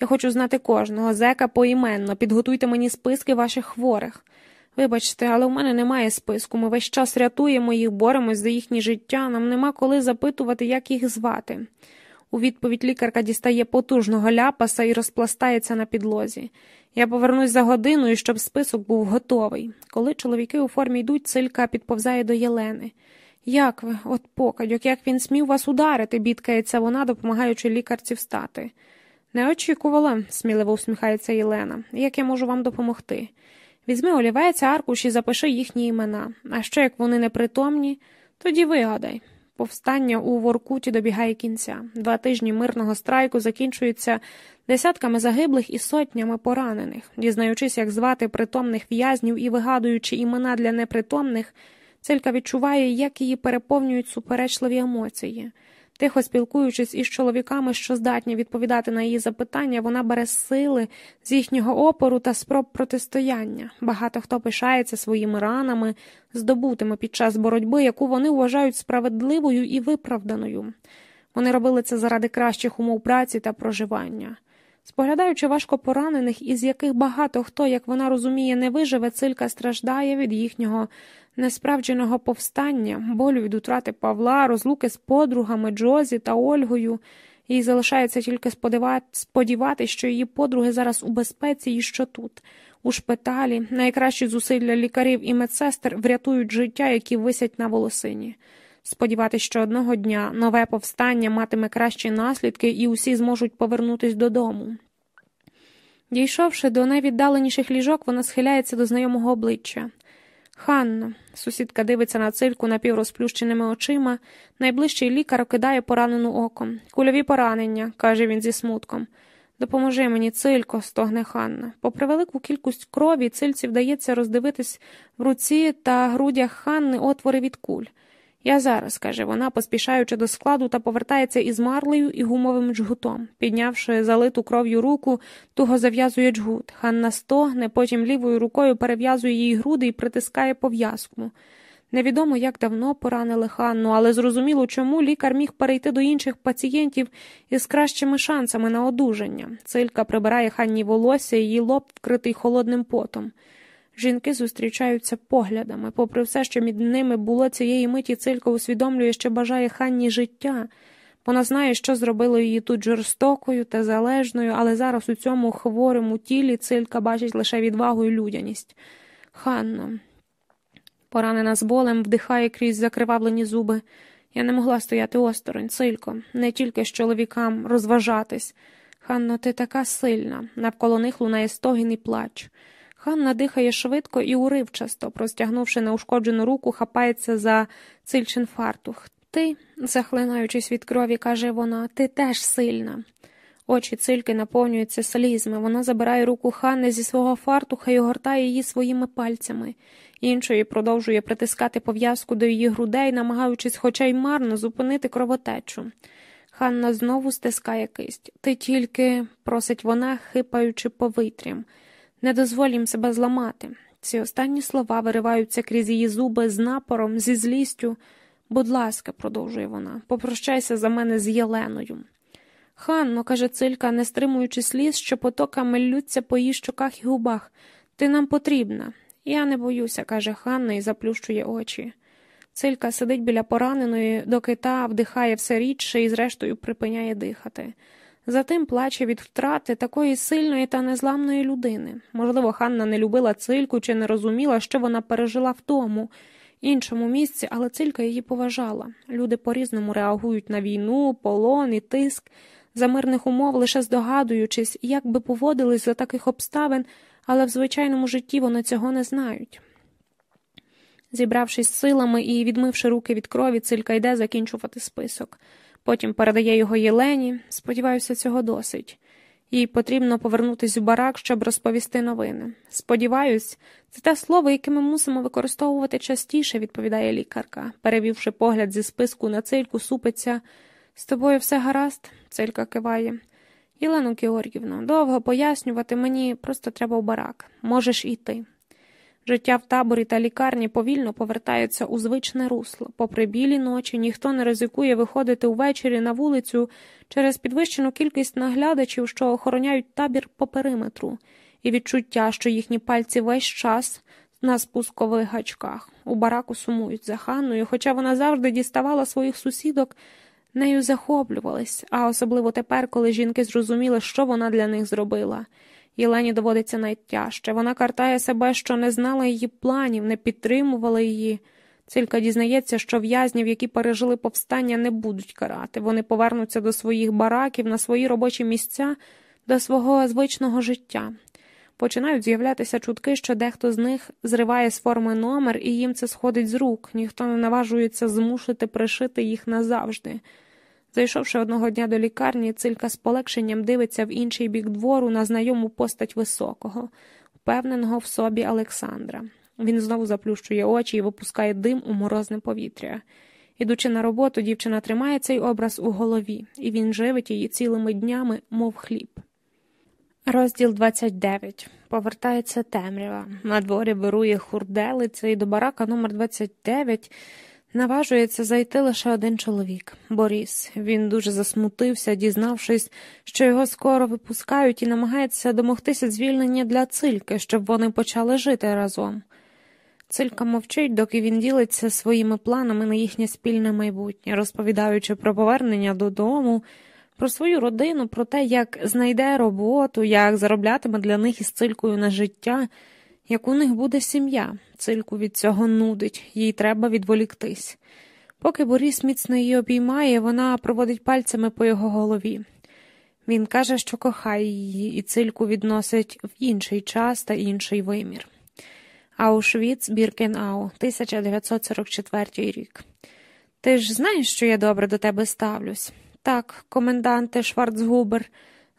[SPEAKER 1] Я хочу знати кожного, зека поіменно, підготуйте мені списки ваших хворих. Вибачте, але в мене немає списку. Ми весь час рятуємо їх, боремось за їхнє життя, нам нема коли запитувати, як їх звати. У відповідь лікарка дістає потужного ляпаса і розпластається на підлозі. Я повернусь за годиною, щоб список був готовий. Коли чоловіки у формі йдуть, цилька підповзає до Єлени. Як ви, от покадьок, як він смів вас ударити, бідкається вона, допомагаючи лікарці встати. Не очікувала, сміливо усміхається Єлена. Як я можу вам допомогти? Візьми олівець, аркуш і запиши їхні імена. А що як вони непритомні, тоді вигадай. Повстання у Воркуті добігає кінця. Два тижні мирного страйку закінчуються десятками загиблих і сотнями поранених. Дізнаючись, як звати притомних в'язнів і вигадуючи імена для непритомних, цилька відчуває, як її переповнюють суперечливі емоції. Тихо спілкуючись із чоловіками, що здатні відповідати на її запитання, вона бере сили з їхнього опору та спроб протистояння. Багато хто пишається своїми ранами, здобутими під час боротьби, яку вони вважають справедливою і виправданою. Вони робили це заради кращих умов праці та проживання. Споглядаючи важко поранених, із яких багато хто, як вона розуміє, не виживе, цилька страждає від їхнього несправдженого повстання, болю від утрати Павла, розлуки з подругами Джозі та Ольгою. Їй залишається тільки сподіватися, що її подруги зараз у безпеці і що тут, у шпиталі, найкращі зусилля лікарів і медсестер врятують життя, які висять на волосині. Сподіватися, що одного дня нове повстання матиме кращі наслідки і усі зможуть повернутися додому. Дійшовши до найвіддаленіших ліжок, вона схиляється до знайомого обличчя. Ханно, сусідка дивиться на цильку напіврозплющеними очима. Найближчий лікар окидає поранену оком. Кульові поранення, каже він зі смутком. Допоможи мені, цилько, стогне Ханна. Попри велику кількість крові, цильці вдається роздивитись в руці та грудях Ханни отвори від куль. Я зараз, каже вона, поспішаючи до складу та повертається із марлею і гумовим джгутом. Піднявши залиту кров'ю руку, туго зав'язує джгут. Ханна стогне, потім лівою рукою перев'язує її груди і притискає пов'язку. Невідомо, як давно поранили Ханну, але зрозуміло, чому лікар міг перейти до інших пацієнтів із кращими шансами на одужання. Цилька прибирає ханні волосся, її лоб вкритий холодним потом. Жінки зустрічаються поглядами. Попри все, що між ними було цієї миті, цилька усвідомлює, що бажає ханні життя. Вона знає, що зробило її тут жорстокою та залежною, але зараз у цьому хворому тілі цилька бачить лише відвагу і людяність. Ханно, поранена з болем, вдихає крізь закривавлені зуби. Я не могла стояти осторонь, цилько, не тільки з чоловікам розважатись. Ханно, ти така сильна, навколо них лунає стогін і плач. Ханна дихає швидко і уривчасто, простягнувши неушкоджену руку, хапається за цильчин фартух. Ти, захлинаючись від крові, каже вона, ти теж сильна. Очі цильки наповнюються слізми. Вона забирає руку Ханни зі свого фартуха і огортає її своїми пальцями. Іншої продовжує притискати пов'язку до її грудей, намагаючись, хоча й марно, зупинити кровотечу. Ханна знову стискає кисть. Ти тільки, просить вона, хипаючи повітрям. Не дозволь їм себе зламати. Ці останні слова вириваються крізь її зуби з напором, зі злістю. Будь ласка, продовжує вона, попрощайся за мене з Єленою. Ханно, каже цилька, не стримуючи сліз, що потоками ллються по її щоках і губах. Ти нам потрібна. Я не боюся, каже Ханна і заплющує очі. Цилька сидить біля пораненої, доки та вдихає все рідше і, зрештою, припиняє дихати. Затим плаче від втрати такої сильної та незламної людини. Можливо, Ханна не любила цильку чи не розуміла, що вона пережила в тому, іншому місці, але цилька її поважала. Люди по різному реагують на війну, полон і тиск, за мирних умов, лише здогадуючись, як би поводились за таких обставин, але в звичайному житті вони цього не знають. Зібравшись силами і відмивши руки від крові, цилька йде закінчувати список. Потім передає його Єлені. Сподіваюся, цього досить. Їй потрібно повернутися в барак, щоб розповісти новини. Сподіваюсь, це те слово, яке ми мусимо використовувати частіше, відповідає лікарка. Перевівши погляд зі списку на цильку, супиться. З тобою все гаразд, цилька киває. Єлену Георгівну, довго пояснювати мені просто треба в барак. Можеш іти. Життя в таборі та лікарні повільно повертаються у звичне русло. Попри білі ночі, ніхто не ризикує виходити увечері на вулицю через підвищену кількість наглядачів, що охороняють табір по периметру, і відчуття, що їхні пальці весь час на спускових гачках. У бараку сумують за Ханною, хоча вона завжди діставала своїх сусідок, нею захоплювались, а особливо тепер, коли жінки зрозуміли, що вона для них зробила. Єлені доводиться найтяжче. Вона картає себе, що не знала її планів, не підтримувала її. Цилька дізнається, що в'язнів, які пережили повстання, не будуть карати. Вони повернуться до своїх бараків, на свої робочі місця, до свого звичного життя. Починають з'являтися чутки, що дехто з них зриває з форми номер, і їм це сходить з рук, ніхто не наважується змусити пришити їх назавжди. Зайшовши одного дня до лікарні, цилька з полегшенням дивиться в інший бік двору на знайому постать високого, впевненого в собі Олександра. Він знову заплющує очі і випускає дим у морозне повітря. Ідучи на роботу, дівчина тримає цей образ у голові, і він живить її цілими днями, мов хліб. Розділ 29. Повертається темрява. На дворі вирує хурделиця, і до барака номер 29 наважується зайти лише один чоловік Боріс. Він дуже засмутився, дізнавшись, що його скоро випускають, і намагається домогтися звільнення для цильки, щоб вони почали жити разом. Цилька мовчить, доки він ділиться своїми планами на їхнє спільне майбутнє, розповідаючи про повернення додому, про свою родину, про те, як знайде роботу, як зароблятиме для них із цилькою на життя, як у них буде сім'я. Цильку від цього нудить, їй треба відволіктись. Поки Борис міцно її обіймає, вона проводить пальцями по його голові. Він каже, що кохає її, і цильку відносить в інший час та інший вимір. Аушвіц Біркенау, 1944 рік. Ти ж знаєш, що я добре до тебе ставлюсь? Так, коменданте Шварцгубер,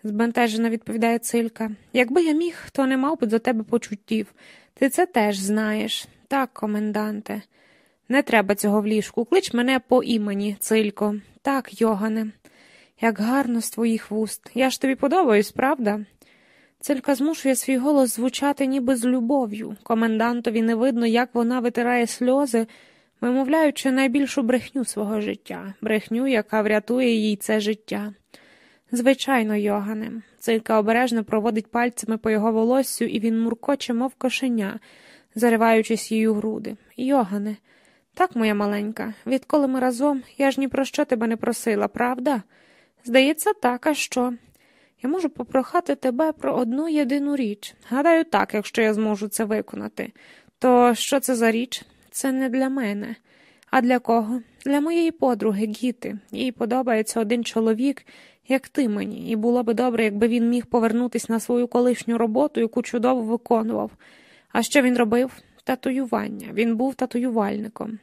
[SPEAKER 1] збентежено відповідає Цилька. Якби я міг, то не мав би до тебе почуттів. Ти це теж знаєш. Так, коменданте. Не треба цього в ліжку. Клич мене по імені, Цилько. Так, Йогане. Як гарно з твоїх вуст. Я ж тобі подобаюсь, правда? Цилька змушує свій голос звучати ніби з любов'ю. Комендантові не видно, як вона витирає сльози, вимовляючи найбільшу брехню свого життя, брехню, яка врятує їй це життя. Звичайно, Йогане. Цилька обережно проводить пальцями по його волоссю, і він муркоче, мов кошеня, зариваючись її у груди. Йогане, так, моя маленька, відколи ми разом, я ж ні про що тебе не просила, правда? Здається, так, а що? Я можу попрохати тебе про одну єдину річ. Гадаю, так, якщо я зможу це виконати. То що це за річ? Це не для мене. А для кого? Для моєї подруги, Гіти. Їй подобається один чоловік, як ти мені, і було би добре, якби він міг повернутися на свою колишню роботу, яку чудово виконував. А що він робив? Татуювання. Він був татуювальником.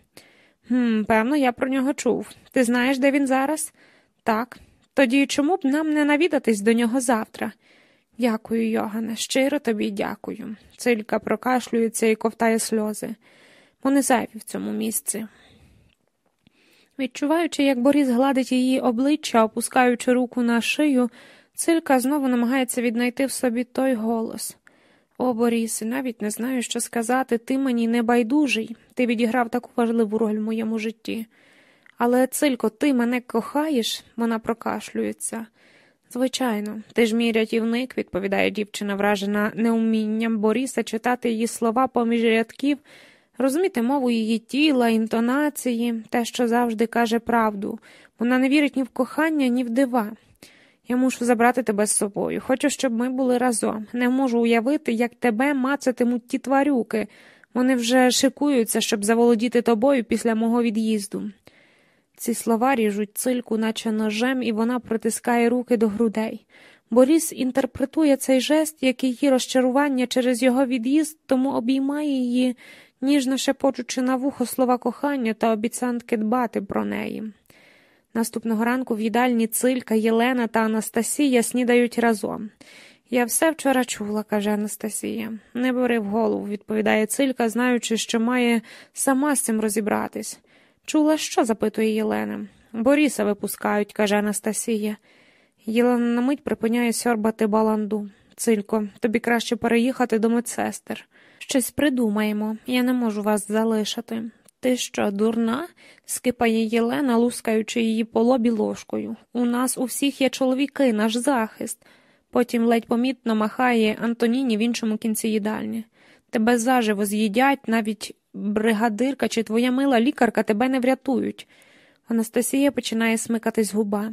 [SPEAKER 1] «Хм, Певно, я про нього чув. Ти знаєш, де він зараз? Так. Тоді чому б нам не навідатись до нього завтра? Дякую, Йогане, щиро тобі дякую. Цилька прокашлюється і ковтає сльози. Вони зайві в цьому місці. Відчуваючи, як Борис гладить її обличчя, опускаючи руку на шию, цилька знову намагається віднайти в собі той голос. О, Борісе, навіть не знаю, що сказати, ти мені не байдужий, ти відіграв таку важливу роль в моєму житті. Але, Цилько, ти мене кохаєш? Вона прокашлюється. Звичайно, ти ж мій рятівник, відповідає дівчина, вражена неумінням Боріса читати її слова поміж рядків, розуміти мову її тіла, інтонації, те, що завжди каже правду. Вона не вірить ні в кохання, ні в дива. Я мушу забрати тебе з собою. Хочу, щоб ми були разом. Не можу уявити, як тебе мацатимуть ті тварюки. Вони вже шикуються, щоб заволодіти тобою після мого від'їзду. Ці слова ріжуть цильку, наче ножем, і вона притискає руки до грудей. Боріс інтерпретує цей жест, як її розчарування через його від'їзд, тому обіймає її, ніжно шепочучи на вухо слова кохання та обіцянки дбати про неї. Наступного ранку в їдальні Цилька, Єлена та Анастасія снідають разом. Я все вчора чула, каже Анастасія. Не бери в голову, відповідає Цилька, знаючи, що має сама з цим розібратись. Чула, що? запитує Єлена. Боріса випускають, каже Анастасія. Єлена на мить припиняє сьорбати баланду. Цилько, тобі краще переїхати до медсестер. Щось придумаємо, я не можу вас залишити. Ти що, дурна? скипає Єлена, лускаючи її по лобі ложкою. У нас у всіх є чоловіки, наш захист. Потім ледь помітно махає Антоніні в іншому кінці їдальні. Тебе заживо з'їдять, навіть бригадирка чи твоя мила лікарка тебе не врятують. Анастасія починає смикатись губа.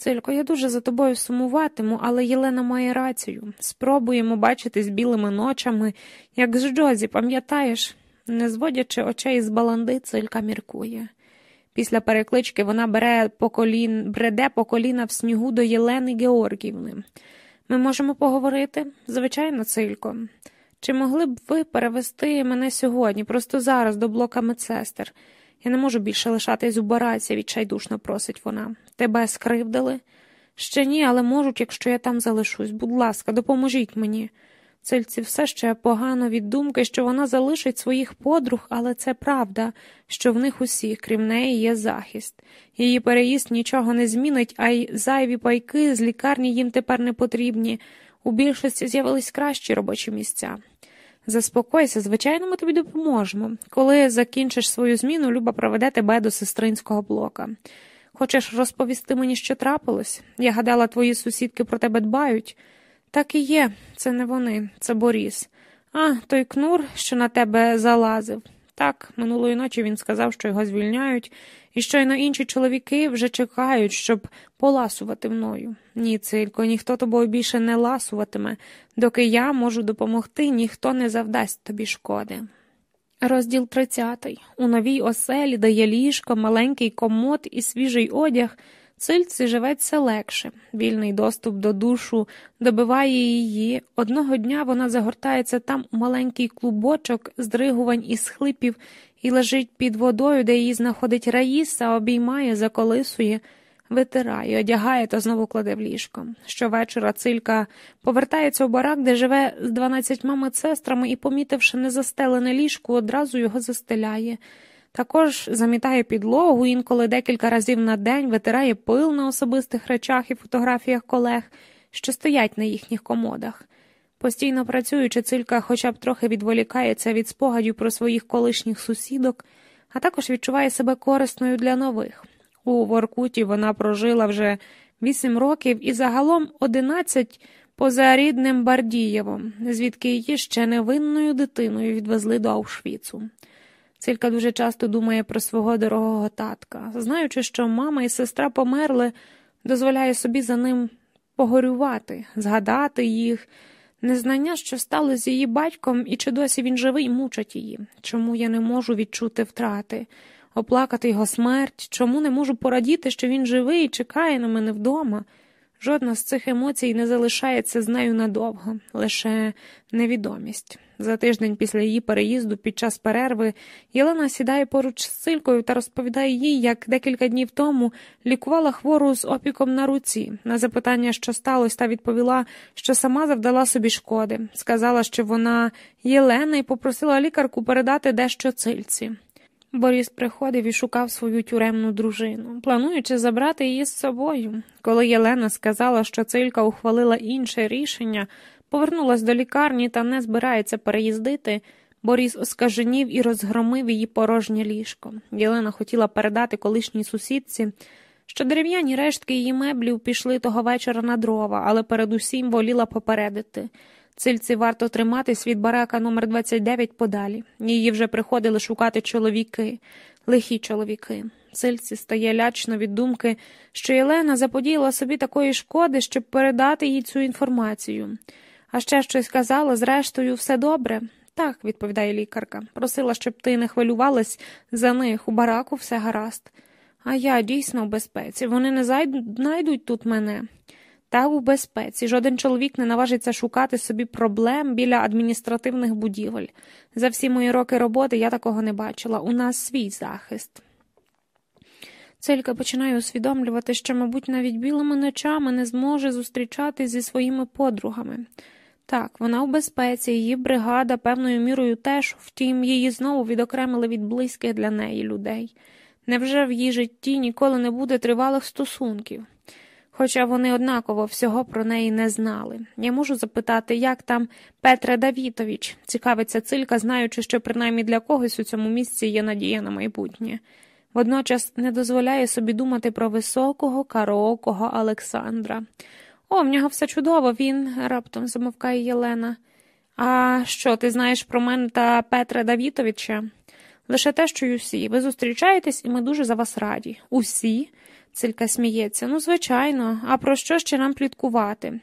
[SPEAKER 1] Цилько, я дуже за тобою сумуватиму, але Єлена має рацію. Спробуємо бачитись білими ночами, як з Джозі, пам'ятаєш? Не зводячи очей з баланди, цилька міркує. Після переклички вона бере по колін, бреде по коліна в снігу до Єлени Георгівни. Ми можемо поговорити? Звичайно, Цилько. Чи могли б ви перевести мене сьогодні, просто зараз, до блока медсестер? Я не можу більше лишатись у бараці, відчайдушно просить вона. Тебе скривдили? Ще ні, але можуть, якщо я там залишусь. Будь ласка, допоможіть мені. Цильці все ще погано від думки, що вона залишить своїх подруг, але це правда, що в них усіх, крім неї, є захист. Її переїзд нічого не змінить, а й зайві пайки з лікарні їм тепер не потрібні. У більшості з'явились кращі робочі місця. Заспокойся, звичайно, ми тобі допоможемо. Коли закінчиш свою зміну, Люба проведе тебе до сестринського блока. Хочеш розповісти мені, що трапилось? Я гадала, твої сусідки про тебе дбають. Так і є, це не вони, це Боріс. А, той кнур, що на тебе залазив. Так, минулої ночі він сказав, що його звільняють, і щойно інші чоловіки вже чекають, щоб поласувати мною. Ні, цилько, ніхто тобою більше не ласуватиме. Доки я можу допомогти, ніхто не завдасть тобі шкоди. Розділ тридцятий. У новій оселі дає ліжко, маленький комод і свіжий одяг. Цильці живеться легше, вільний доступ до душу добиває її. Одного дня вона загортається там у маленький клубочок здригувань і схлипів і лежить під водою, де її знаходить Раїса, обіймає, заколисує, витирає, одягає та знову кладе в ліжко. Щовечора цилька повертається у барак, де живе з дванадцятьма медсестрами і, помітивши незастелене ліжко, одразу його застеляє. Також замітає підлогу, інколи декілька разів на день витирає пил на особистих речах і фотографіях колег, що стоять на їхніх комодах. Постійно працюючи, цилька хоча б трохи відволікається від спогадів про своїх колишніх сусідок, а також відчуває себе корисною для нових. У Воркуті вона прожила вже вісім років і загалом одинадцять поза рідним Бардієвом, звідки її ще невинною дитиною відвезли до Аушвіцу. Цилька дуже часто думає про свого дорогого татка, знаючи, що мама і сестра померли, дозволяє собі за ним погорювати, згадати їх. Незнання, що стало з її батьком, і чи досі він живий, мучать її. Чому я не можу відчути втрати, оплакати його смерть, чому не можу порадіти, що він живий і чекає на мене вдома? Жодна з цих емоцій не залишається з нею надовго, лише невідомість. За тиждень після її переїзду під час перерви Єлена сідає поруч з Цилькою та розповідає їй, як декілька днів тому лікувала хвору з опіком на руці. На запитання, що сталося, та відповіла, що сама завдала собі шкоди. Сказала, що вона Єлена і попросила лікарку передати дещо цильці. Борис приходив і шукав свою тюремну дружину, плануючи забрати її з собою. Коли Єлена сказала, що цилька ухвалила інше рішення, повернулась до лікарні та не збирається переїздити, Борис оскаженів і розгромив її порожнє ліжко. Єлена хотіла передати колишній сусідці, що дерев'яні рештки її меблів пішли того вечора на дрова, але передусім воліла попередити. Цильці варто триматись від барака номер 29 подалі. Її вже приходили шукати чоловіки, лихі чоловіки. Цильці стає лячно від думки, що Єлена заподіяла собі такої шкоди, щоб передати їй цю інформацію. А ще щось казала, зрештою, все добре. Так, відповідає лікарка. Просила, щоб ти не хвилювалась за них, у бараку все гаразд. А я дійсно в безпеці. Вони не знайдуть тут мене. Та у безпеці. Жоден чоловік не наважиться шукати собі проблем біля адміністративних будівель. За всі мої роки роботи я такого не бачила. У нас свій захист. Целька починає усвідомлювати, що, мабуть, навіть білими ночами не зможе зустрічатись зі своїми подругами. Так, вона у безпеці, її бригада певною мірою теж, втім, її знову відокремили від близьких для неї людей. Невже в її житті ніколи не буде тривалих стосунків? Хоча вони однаково всього про неї не знали. Я можу запитати, як там Петре Давітович, цікавиться цилька, знаючи, що принаймні для когось у цьому місці є надія на майбутнє. Водночас не дозволяє собі думати про високого, караокого Олександра. О, в нього все чудово, він, раптом замовкає Єлена. А що, ти знаєш про мене та Петра Давітовича? Лише те, що й усі. Ви зустрічаєтесь, і ми дуже за вас раді. Усі? Цилька сміється. Ну, звичайно, а про що ще нам пліткувати?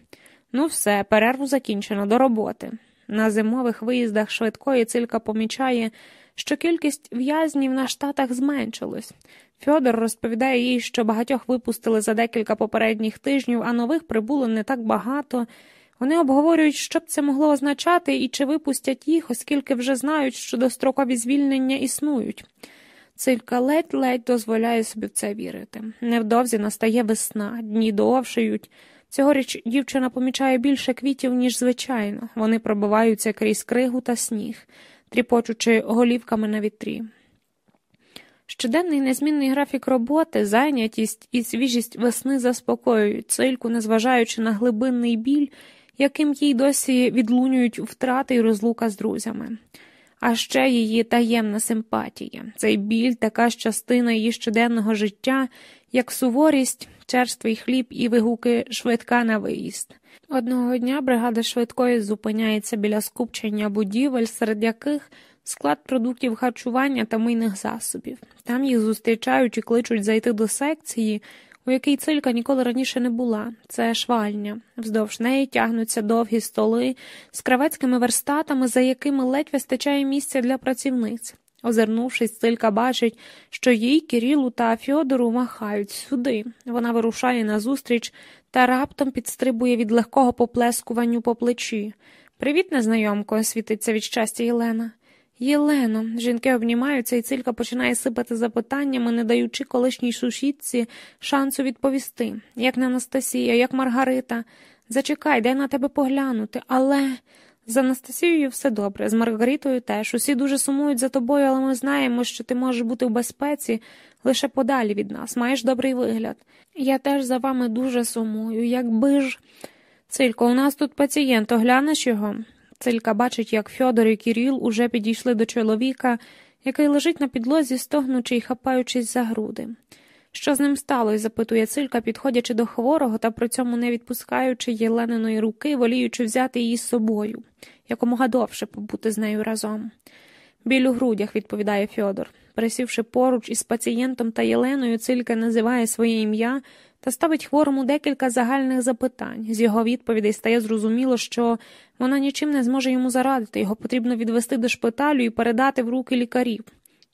[SPEAKER 1] Ну, все, перерву закінчено, до роботи. На зимових виїздах швидкої цилька помічає, що кількість в'язнів на штатах зменшилась. Фьодор розповідає їй, що багатьох випустили за декілька попередніх тижнів, а нових прибуло не так багато. Вони обговорюють, що б це могло означати і чи випустять їх, оскільки вже знають, що дострокові звільнення існують. Цилька ледь-ледь дозволяє собі в це вірити. Невдовзі настає весна, дні довшають. Цьогоріч дівчина помічає більше квітів, ніж звичайно. Вони пробиваються крізь кригу та сніг, тріпочучи голівками на вітрі. Щоденний незмінний графік роботи, зайнятість і свіжість весни заспокоюють цильку, незважаючи на глибинний біль, яким їй досі відлунюють втрати й розлука з друзями. А ще її таємна симпатія, цей біль така ж частина її щоденного життя, як суворість, черствий хліб і вигуки швидка на виїзд. Одного дня бригада швидкої зупиняється біля скупчення будівель, серед яких склад продуктів харчування та мийних засобів. Там їх зустрічають і кличуть зайти до секції, у якій цилька ніколи раніше не була. Це швальня. Вздовж неї тягнуться довгі столи з кравецькими верстатами, за якими ледь вистачає місця для працівниць. Озирнувшись, цилька бачить, що їй Кирилу та Фьодору махають сюди. Вона вирушає назустріч та раптом підстрибує від легкого поплескуванню по плечі. Привіт, незнайомко, світиться від щастя Єлена. Єлено, жінки обнімаються, і цилька починає сипати запитаннями, не даючи колишній сусідці шансу відповісти, як на Анастасія, як Маргарита. Зачекай, дай на тебе поглянути, але. З Анастасією все добре, з Маргаритою теж. Усі дуже сумують за тобою, але ми знаємо, що ти можеш бути в безпеці лише подалі від нас, маєш добрий вигляд. Я теж за вами дуже сумую, якби ж. Цилько, у нас тут пацієнт, оглянеш його? Цилька бачить, як Фьодор і Кіріл уже підійшли до чоловіка, який лежить на підлозі, стогнучи й хапаючись за груди. Що з ним сталося? запитує цилька, підходячи до хворого та при цьому не відпускаючи Єлениної руки, воліючи взяти її з собою, якомога довше побути з нею разом. Біль у грудях, відповідає Фьодор. Присівши поруч із пацієнтом та Єленою, цилька називає своє ім'я та ставить хворому декілька загальних запитань. З його відповідей стає зрозуміло, що вона нічим не зможе йому зарадити, його потрібно відвести до шпиталю і передати в руки лікарів.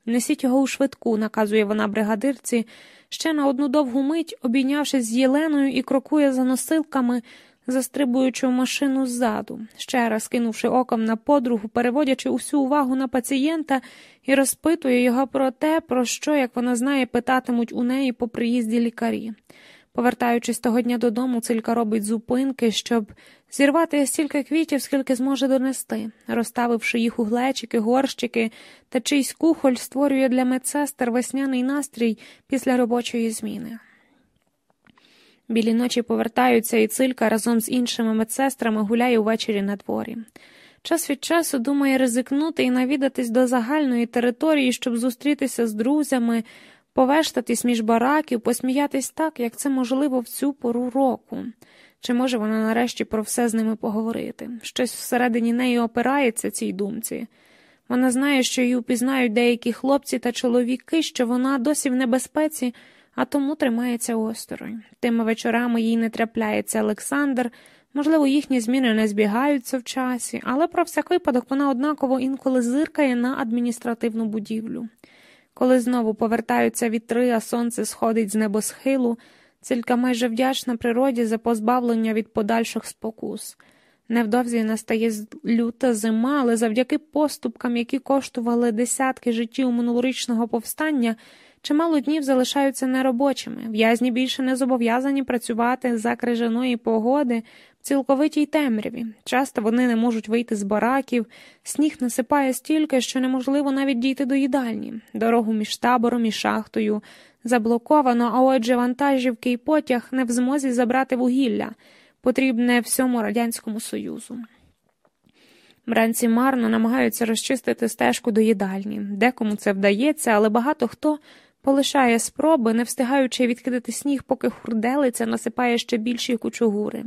[SPEAKER 1] Несіть його у швидку, наказує вона бригадирці, ще на одну довгу мить, обійнявшись з Єленою і крокує за носилками, застрибуючи в машину ззаду, ще раз кинувши оком на подругу, переводячи усю увагу на пацієнта і розпитує його про те, про що, як вона знає, питатимуть у неї по приїзді лікарі. Повертаючись того дня додому, цилька робить зупинки, щоб зірвати стільки квітів, скільки зможе донести, розставивши їх у глечики, горщики та чийсь кухоль створює для медсестер весняний настрій після робочої зміни. Білі ночі повертаються, і цилька разом з іншими медсестрами гуляє увечері на дворі. Час від часу думає ризикнути і навідатись до загальної території, щоб зустрітися з друзями, повештатись між бараків, посміятись так, як це можливо в цю пору року. Чи може вона нарешті про все з ними поговорити? Щось всередині неї опирається цій думці. Вона знає, що її упізнають деякі хлопці та чоловіки, що вона досі в небезпеці, а тому тримається осторонь. Тими вечорами їй не трапляється Олександр, можливо, їхні зміни не збігаються в часі, але про всяк випадок вона однаково інколи зиркає на адміністративну будівлю. Коли знову повертаються вітри, а сонце сходить з небосхилу, цілька майже вдячна природі за позбавлення від подальших спокус. Невдовзі настає люта зима, але завдяки поступкам, які коштували десятки життів минулорічного повстання, чимало днів залишаються неробочими. В'язні більше не зобов'язані працювати за крижаної погоди цілковитій темряві. Часто вони не можуть вийти з бараків, сніг насипає стільки, що неможливо навіть дійти до їдальні. Дорогу між табором і шахтою заблоковано, а отже, вантажівки і потяг не в змозі забрати вугілля, потрібне всьому Радянському Союзу. Бранці марно намагаються розчистити стежку до їдальні. Декому це вдається, але багато хто полишає спроби, не встигаючи відкидати сніг, поки хурделиця насипає ще більші кучугури.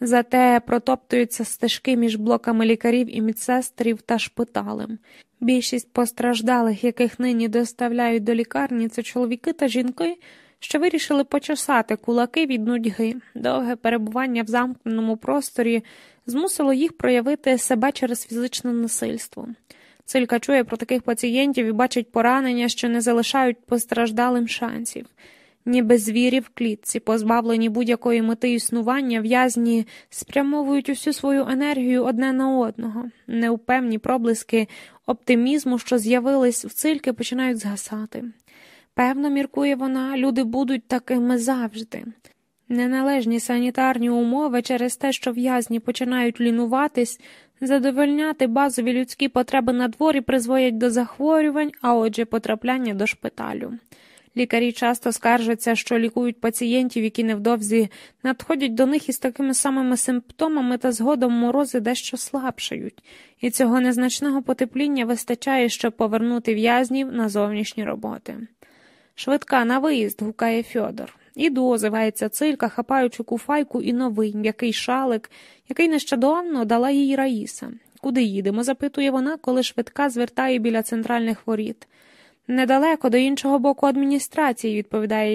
[SPEAKER 1] Зате протоптуються стежки між блоками лікарів і медсестрів та шпиталем. Більшість постраждалих, яких нині доставляють до лікарні, це чоловіки та жінки, що вирішили почесати кулаки від нудьги. Довге перебування в замкненому просторі змусило їх проявити себе через фізичне насильство. Цилька чує про таких пацієнтів і бачить поранення, що не залишають постраждалим шансів. Ніби звірі в клітці, позбавлені будь-якої мети існування, в'язні спрямовують усю свою енергію одне на одного. Неупевні проблиски оптимізму, що з'явились в цильки, починають згасати. Певно, міркує вона, люди будуть такими завжди. Неналежні санітарні умови через те, що в'язні починають лінуватись, задовольняти базові людські потреби на дворі призводять до захворювань, а отже, потрапляння до шпиталю. Лікарі часто скаржаться, що лікують пацієнтів, які невдовзі надходять до них із такими самими симптомами та згодом морози дещо слабшають, і цього незначного потепління вистачає, щоб повернути в'язнів на зовнішні роботи. Швидка на виїзд, гукає Фьодор. Іду, озивається цилька, хапаючи куфайку і новий м'який шалик, який нещодавно дала їй Раїса. Куди їдемо? запитує вона, коли швидка звертає біля центральних воріт. Недалеко до іншого боку адміністрації, відповідає